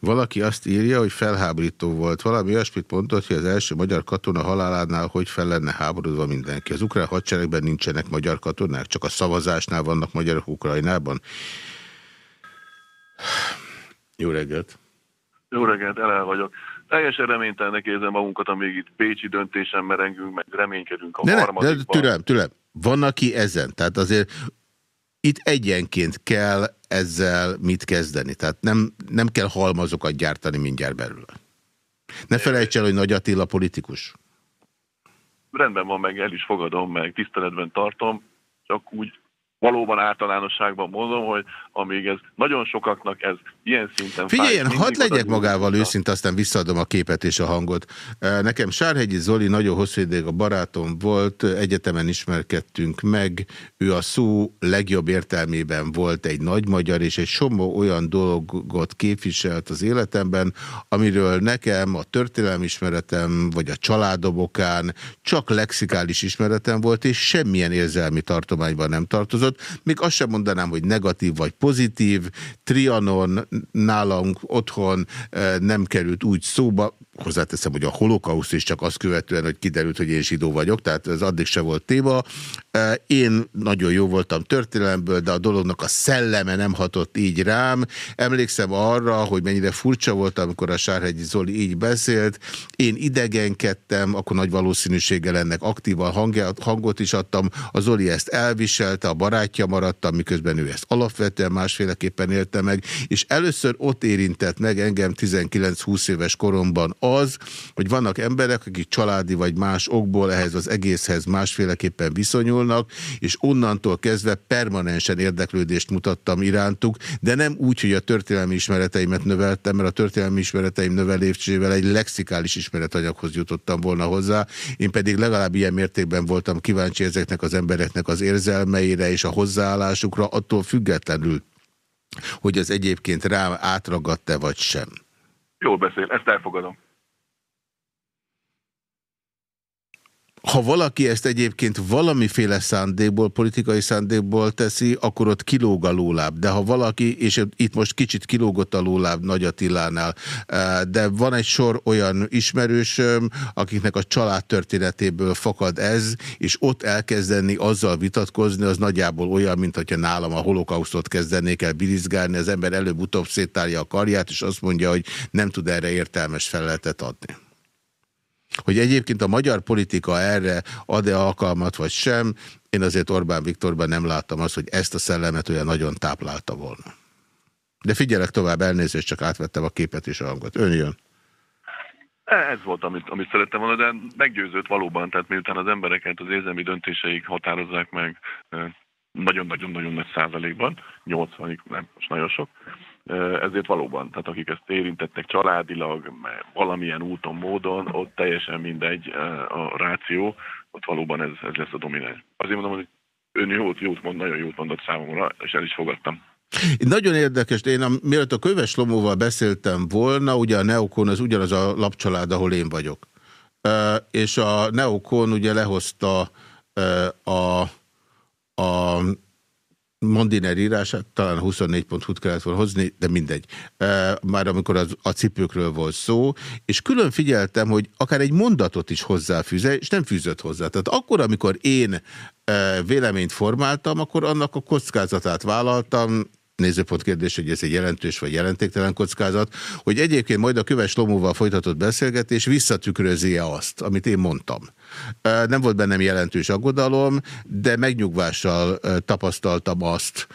Valaki azt írja, hogy felháborító volt. Valami olyasmit mondott, hogy az első magyar katona halálánál hogy fel lenne háborodva mindenki. Az ukrán hadseregben nincsenek magyar katonák, csak a szavazásnál vannak magyarok Ukrajnában. Jó reggelt! Jó reggelt, elel vagyok. Teljesen reménytelnek érzem magunkat, amíg itt Pécsi döntésen merengünk, meg reménykedünk a harmadikban. Ne, türem, türem. Van, aki ezen. Tehát azért itt egyenként kell ezzel mit kezdeni. Tehát nem, nem kell halmazokat gyártani mindjárt belül. Ne felejts el, hogy Nagy Attila politikus. Rendben van, meg el is fogadom, meg tiszteletben tartom, csak úgy valóban általánosságban mondom, hogy amíg ez nagyon sokaknak ez ilyen szinten Figyeljen, hadd legyek magával őszint, aztán visszaadom a képet és a hangot. Nekem Sárhegyi Zoli nagyon hosszú ideig a barátom volt, egyetemen ismerkedtünk meg, ő a szó legjobb értelmében volt egy nagy magyar, és egy somó olyan dolgot képviselt az életemben, amiről nekem a történelmi ismeretem, vagy a családobokán csak lexikális ismeretem volt, és semmilyen érzelmi tartományban nem tartozott, változott. Még azt sem mondanám, hogy negatív vagy pozitív. Trianon nálunk otthon eh, nem került úgy szóba, hozzáteszem, hogy a holokauszt is csak azt követően, hogy kiderült, hogy én zsidó vagyok, tehát ez addig se volt téma. Én nagyon jó voltam történelemből, de a dolognak a szelleme nem hatott így rám. Emlékszem arra, hogy mennyire furcsa volt, amikor a Sárhegyi Zoli így beszélt. Én idegenkedtem, akkor nagy valószínűséggel ennek aktívan hangot is adtam. A Zoli ezt elviselte, a barátja maradtam, miközben ő ezt alapvetően másféleképpen élte meg, és először ott érintett meg engem 19-20 éves koromban az, hogy vannak emberek, akik családi vagy más okból ehhez az egészhez másféleképpen viszonyulnak, és onnantól kezdve permanensen érdeklődést mutattam irántuk, de nem úgy, hogy a történelmi ismereteimet növeltem, mert a történelmi ismereteim növelésével egy lexikális ismeretanyaghoz jutottam volna hozzá, én pedig legalább ilyen mértékben voltam kíváncsi ezeknek az embereknek az érzelmeire és a hozzáállásukra, attól függetlenül, hogy az egyébként rám átragadt-e vagy sem. Jól beszél, ezt elfogadom. Ha valaki ezt egyébként valamiféle szándékból, politikai szándékból teszi, akkor ott kilóg a lóláb. De ha valaki, és itt most kicsit kilógott a lóláb Nagy Attilánál, eh, de van egy sor olyan ismerősöm, akiknek a család történetéből fakad ez, és ott elkezdeni azzal vitatkozni, az nagyjából olyan, mint hogyha nálam a holokausztot kezdenék el birizgálni, az ember előbb-utóbb széttárja a karját, és azt mondja, hogy nem tud erre értelmes feleletet adni. Hogy egyébként a magyar politika erre ad-e alkalmat vagy sem, én azért Orbán Viktorban nem láttam azt, hogy ezt a szellemet olyan nagyon táplálta volna. De figyelek tovább, elnézést, csak átvettem a képet és a hangot. Ön jön. Ez volt, amit, amit szerettem volna, de meggyőzött valóban, tehát miután az embereket az érzelmi döntéseik határozzák meg nagyon-nagyon-nagyon nagy százalékban, 80-ig, nem, most nagyon sok, ezért valóban, tehát akik ezt érintettek családilag, valamilyen úton, módon, ott teljesen mindegy a ráció, ott valóban ez, ez lesz a domináns. Azért mondom, hogy ön jót, jót mond, nagyon jót mondott számomra, és el is fogadtam. Nagyon érdekes, én a, mielőtt a Köves Lomóval beszéltem volna, ugye a Neokon az ugyanaz a lapcsalád, ahol én vagyok. és a Neokon ugye lehozta a, a Mondiner írását, talán 24 pont kellett volna hozni, de mindegy. Már amikor az, a cipőkről volt szó, és külön figyeltem, hogy akár egy mondatot is hozzáfűze, és nem fűzött hozzá. Tehát akkor, amikor én véleményt formáltam, akkor annak a kockázatát vállaltam, nézőpont kérdés, hogy ez egy jelentős vagy jelentéktelen kockázat, hogy egyébként majd a Köves Lomóval folytatott beszélgetés visszatükrözi-e azt, amit én mondtam. Nem volt bennem jelentős aggodalom, de megnyugvással tapasztaltam azt,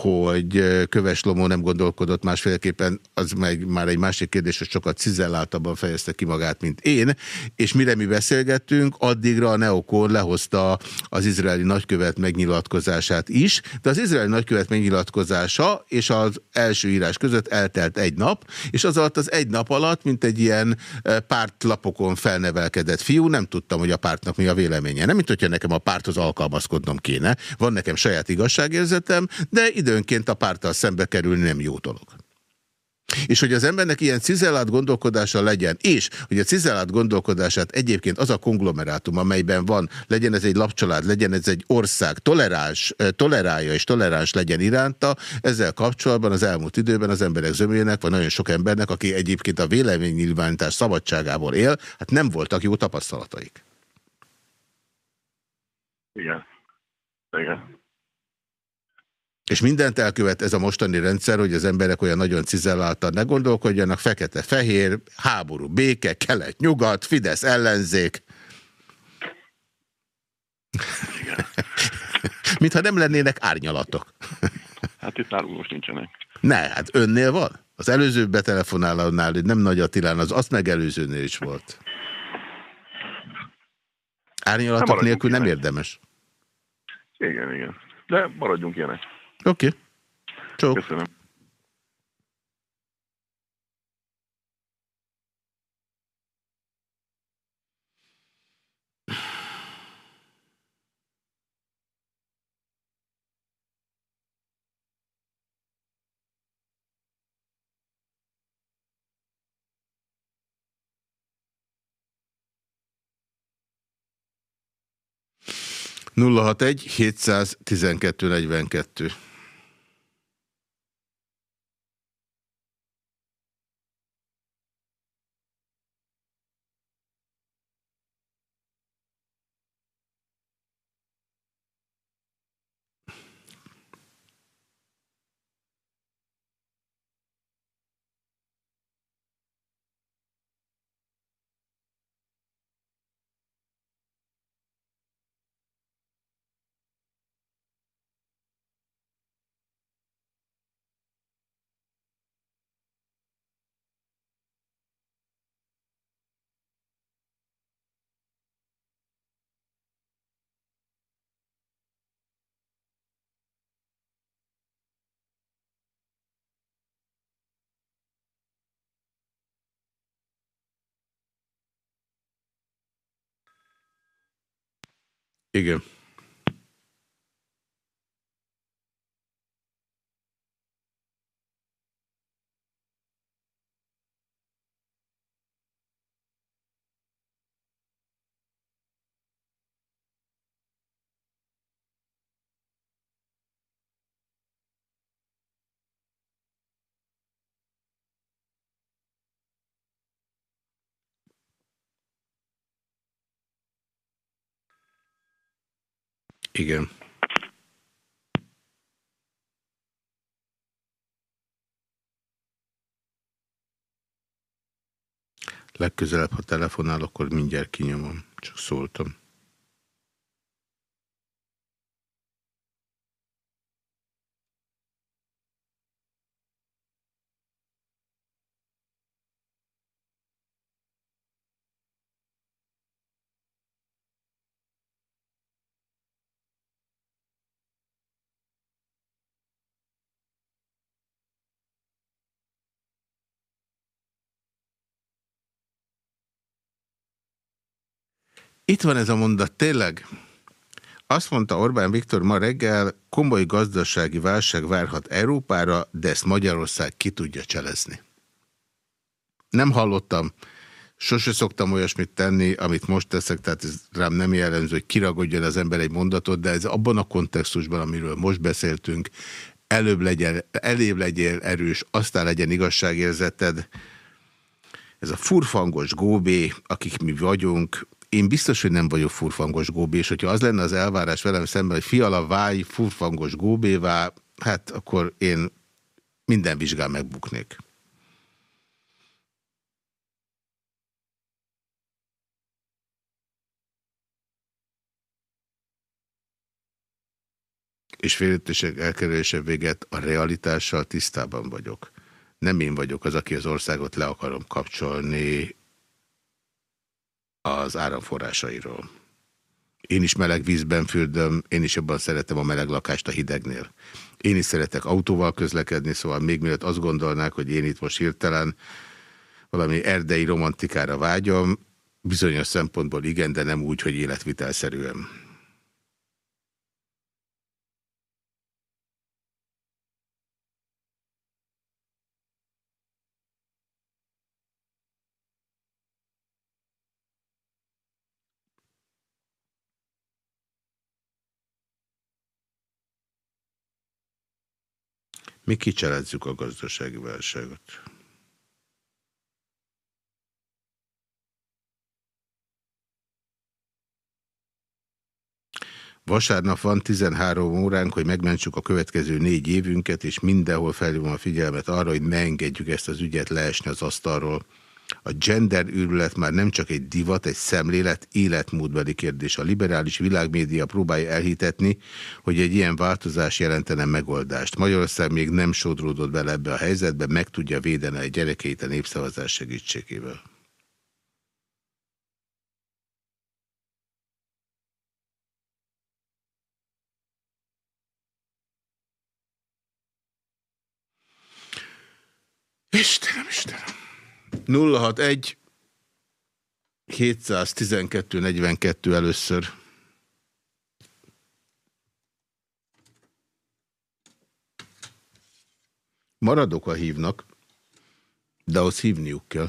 hogy Köves Lomó nem gondolkodott másféleképpen, az meg már egy másik kérdés, hogy sokat cizelláltabban fejezte ki magát, mint én, és mire mi beszélgettünk, addigra a Neokon lehozta az izraeli nagykövet megnyilatkozását is, de az izraeli nagykövet megnyilatkozása és az első írás között eltelt egy nap, és az alatt az egy nap alatt, mint egy ilyen pártlapokon felnevelkedett fiú, nem tudtam, hogy a pártnak mi a véleménye. Nem, mint hogyha nekem a párthoz alkalmazkodnom kéne. Van nekem saját igazságérzetem, de időnként a párttal szembe kerülni nem jó dolog. És hogy az embernek ilyen cizellált gondolkodása legyen, és hogy a cizellált gondolkodását egyébként az a konglomerátum, amelyben van, legyen ez egy lapcsalád, legyen ez egy ország, toleráns, tolerálja és toleráns legyen iránta, ezzel kapcsolatban az elmúlt időben az emberek zömének, vagy nagyon sok embernek, aki egyébként a véleménynyilvánítás szabadságából él, hát nem voltak jó tapasztalataik. Igen. Igen. És mindent elkövet ez a mostani rendszer, hogy az emberek olyan nagyon cizelláltan ne gondolkodjanak, fekete-fehér, háború, béke, kelet-nyugat, Fidesz ellenzék. Mintha nem lennének árnyalatok. hát itt nálunk most nincsenek. Ne, hát önnél van? Az előző betelefonálónál, nem Nagy Attilán, az azt megelőzőnél is volt. Árnyalatok nem nélkül nem érdemes. Igen, igen. De maradjunk ilyenek. Oké. Okay. Csók. Köszönöm. nulla hat egy 712 42 Igen. Igen. Legközelebb, ha telefonál, akkor mindjárt kinyomom. Csak szóltam. Itt van ez a mondat, tényleg. Azt mondta Orbán Viktor ma reggel, komoly gazdasági válság várhat Európára, de ezt Magyarország ki tudja cselezni. Nem hallottam Sose szoktam olyasmit tenni, amit most teszek, tehát ez rám nem jellemző, hogy kiragadjon az ember egy mondatot, de ez abban a kontextusban, amiről most beszéltünk, előbb legyen, elébb legyél erős, aztán legyen igazságérzeted. Ez a furfangos góbé, akik mi vagyunk, én biztos, hogy nem vagyok furfangos góbé, és hogyha az lenne az elvárás velem szemben, hogy fiala válj furfangos góbévá, hát akkor én minden vizsgál megbuknék. és félretések elkerülése véget a realitással tisztában vagyok. Nem én vagyok az, aki az országot le akarom kapcsolni az áramforrásairól. Én is meleg vízben fürdöm, én is jobban szeretem a meleg lakást a hidegnél. Én is szeretek autóval közlekedni, szóval még mielőtt azt gondolnák, hogy én itt most hirtelen valami erdei romantikára vágyom, bizonyos szempontból igen, de nem úgy, hogy életvitelszerűen. Mi kicselezzük a gazdasági válságot. Vasárnap van 13 óránk, hogy megmentsük a következő négy évünket, és mindenhol felhívom a figyelmet arra, hogy ne engedjük ezt az ügyet leesni az asztalról. A gender űrület már nem csak egy divat, egy szemlélet, életmódbeli kérdés. A liberális világmédia próbálja elhitetni, hogy egy ilyen változás jelentene megoldást. Magyarország még nem sodródott bele ebbe a helyzetbe, meg tudja védeni a gyerekeit a népszavazás segítségével. Istenem, Istenem! 061 712 42 először. Maradok, a hívnak, de ahhoz hívniuk kell.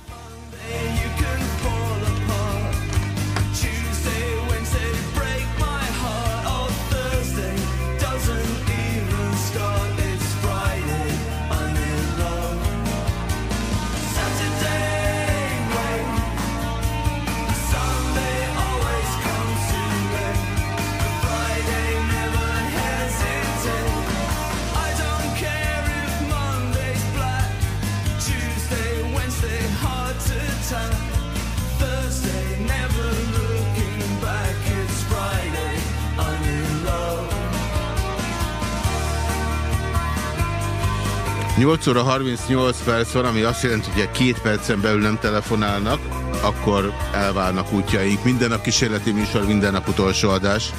Óra 38 perc van, ami azt jelenti, hogy két percen belül nem telefonálnak, akkor elválnak útjaink. Minden nap kísérleti műsor, minden nap utolsó adás.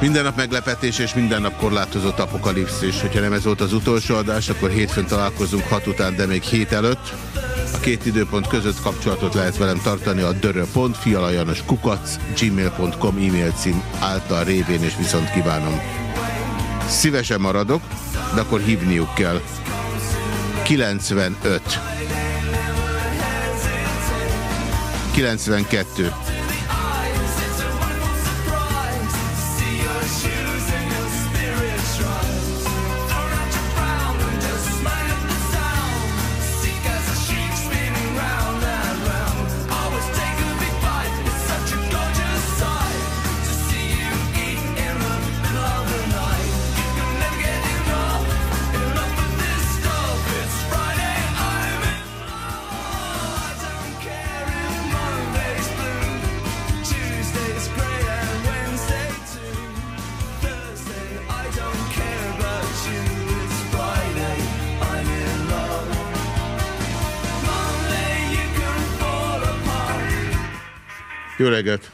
Minden nap meglepetés és minden nap korlátozott apokalipszis. Hogyha nem ez volt az utolsó adás, akkor hétfőn találkozunk hat után, de még hét előtt. A két időpont között kapcsolatot lehet velem tartani a dörö.fialajanos kukac gmail.com e-mail cím által révén és viszont kívánom. Szívesen maradok, de akkor hívniuk kell. 95. 92. reggelt!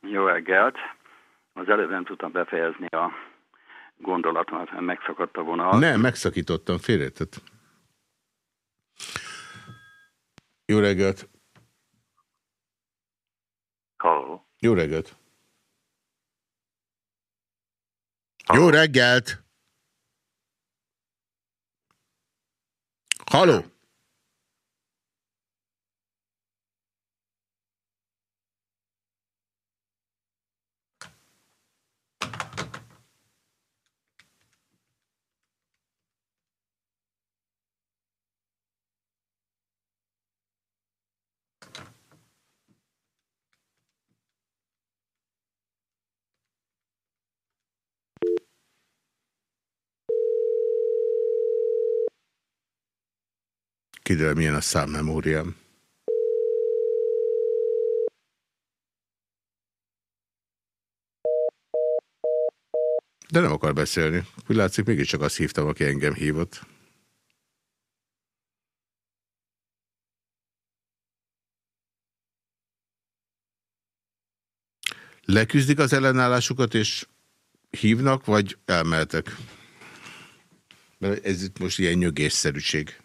Jó reggelt! Az előbb nem tudtam befejezni a gondolatomat, mert megszakadt a vonal. Nem, megszakítottam, félretett. Jó reggelt! Halló. Jó reggelt! Halló. Jó reggelt! Halló! Kiderül, milyen a számmemóriám. De nem akar beszélni. Úgy látszik, mégiscsak azt hívtam, aki engem hívott. Leküzdik az ellenállásukat, és hívnak, vagy elmeltek? Mert ez itt most ilyen nyögésszerűség.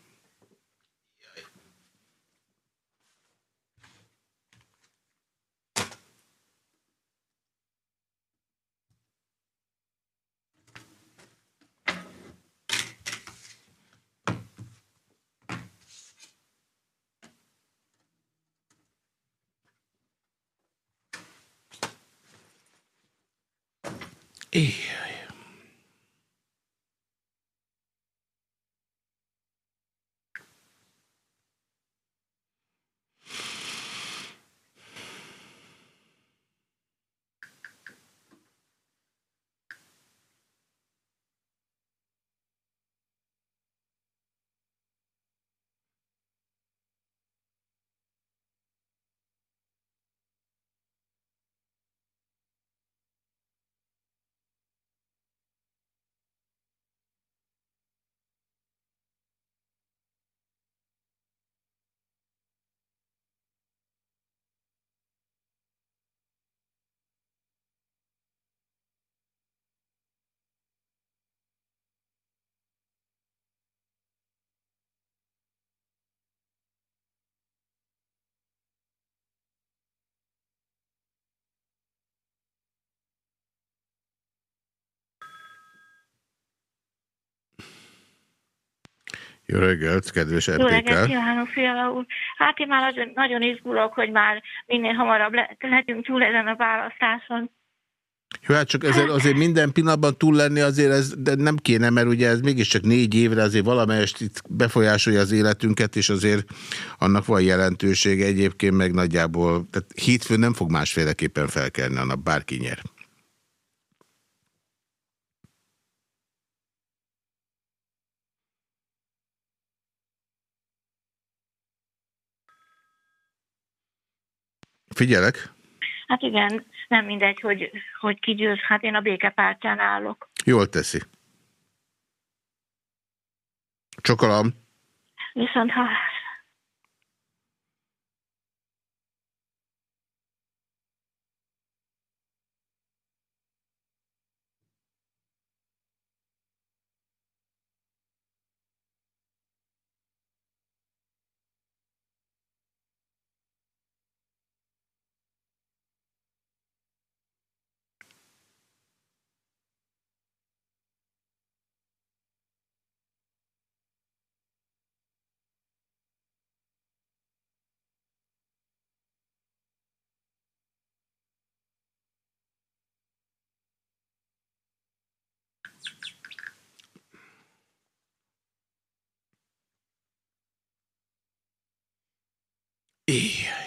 Jó reggelt, kedves. Jó reggelt, kívánok, Fiala úr. Hát én már nagyon, nagyon izgulok, hogy már minél hamarabb le, legyünk túl ezen a választáson. Jó, hát csak ezzel azért minden pillanatban túl lenni azért ez de nem kéne, mert ugye ez mégiscsak négy évre azért valamelyest itt befolyásolja az életünket, és azért annak van jelentősége egyébként meg nagyjából, tehát hétfőn nem fog másféleképpen felkelni a nap, bárki nyer. Figyelek. Hát igen, nem mindegy, hogy, hogy ki győz. Hát én a békepártyán állok. Jól teszi. Csokolom. Viszont ha Yeah.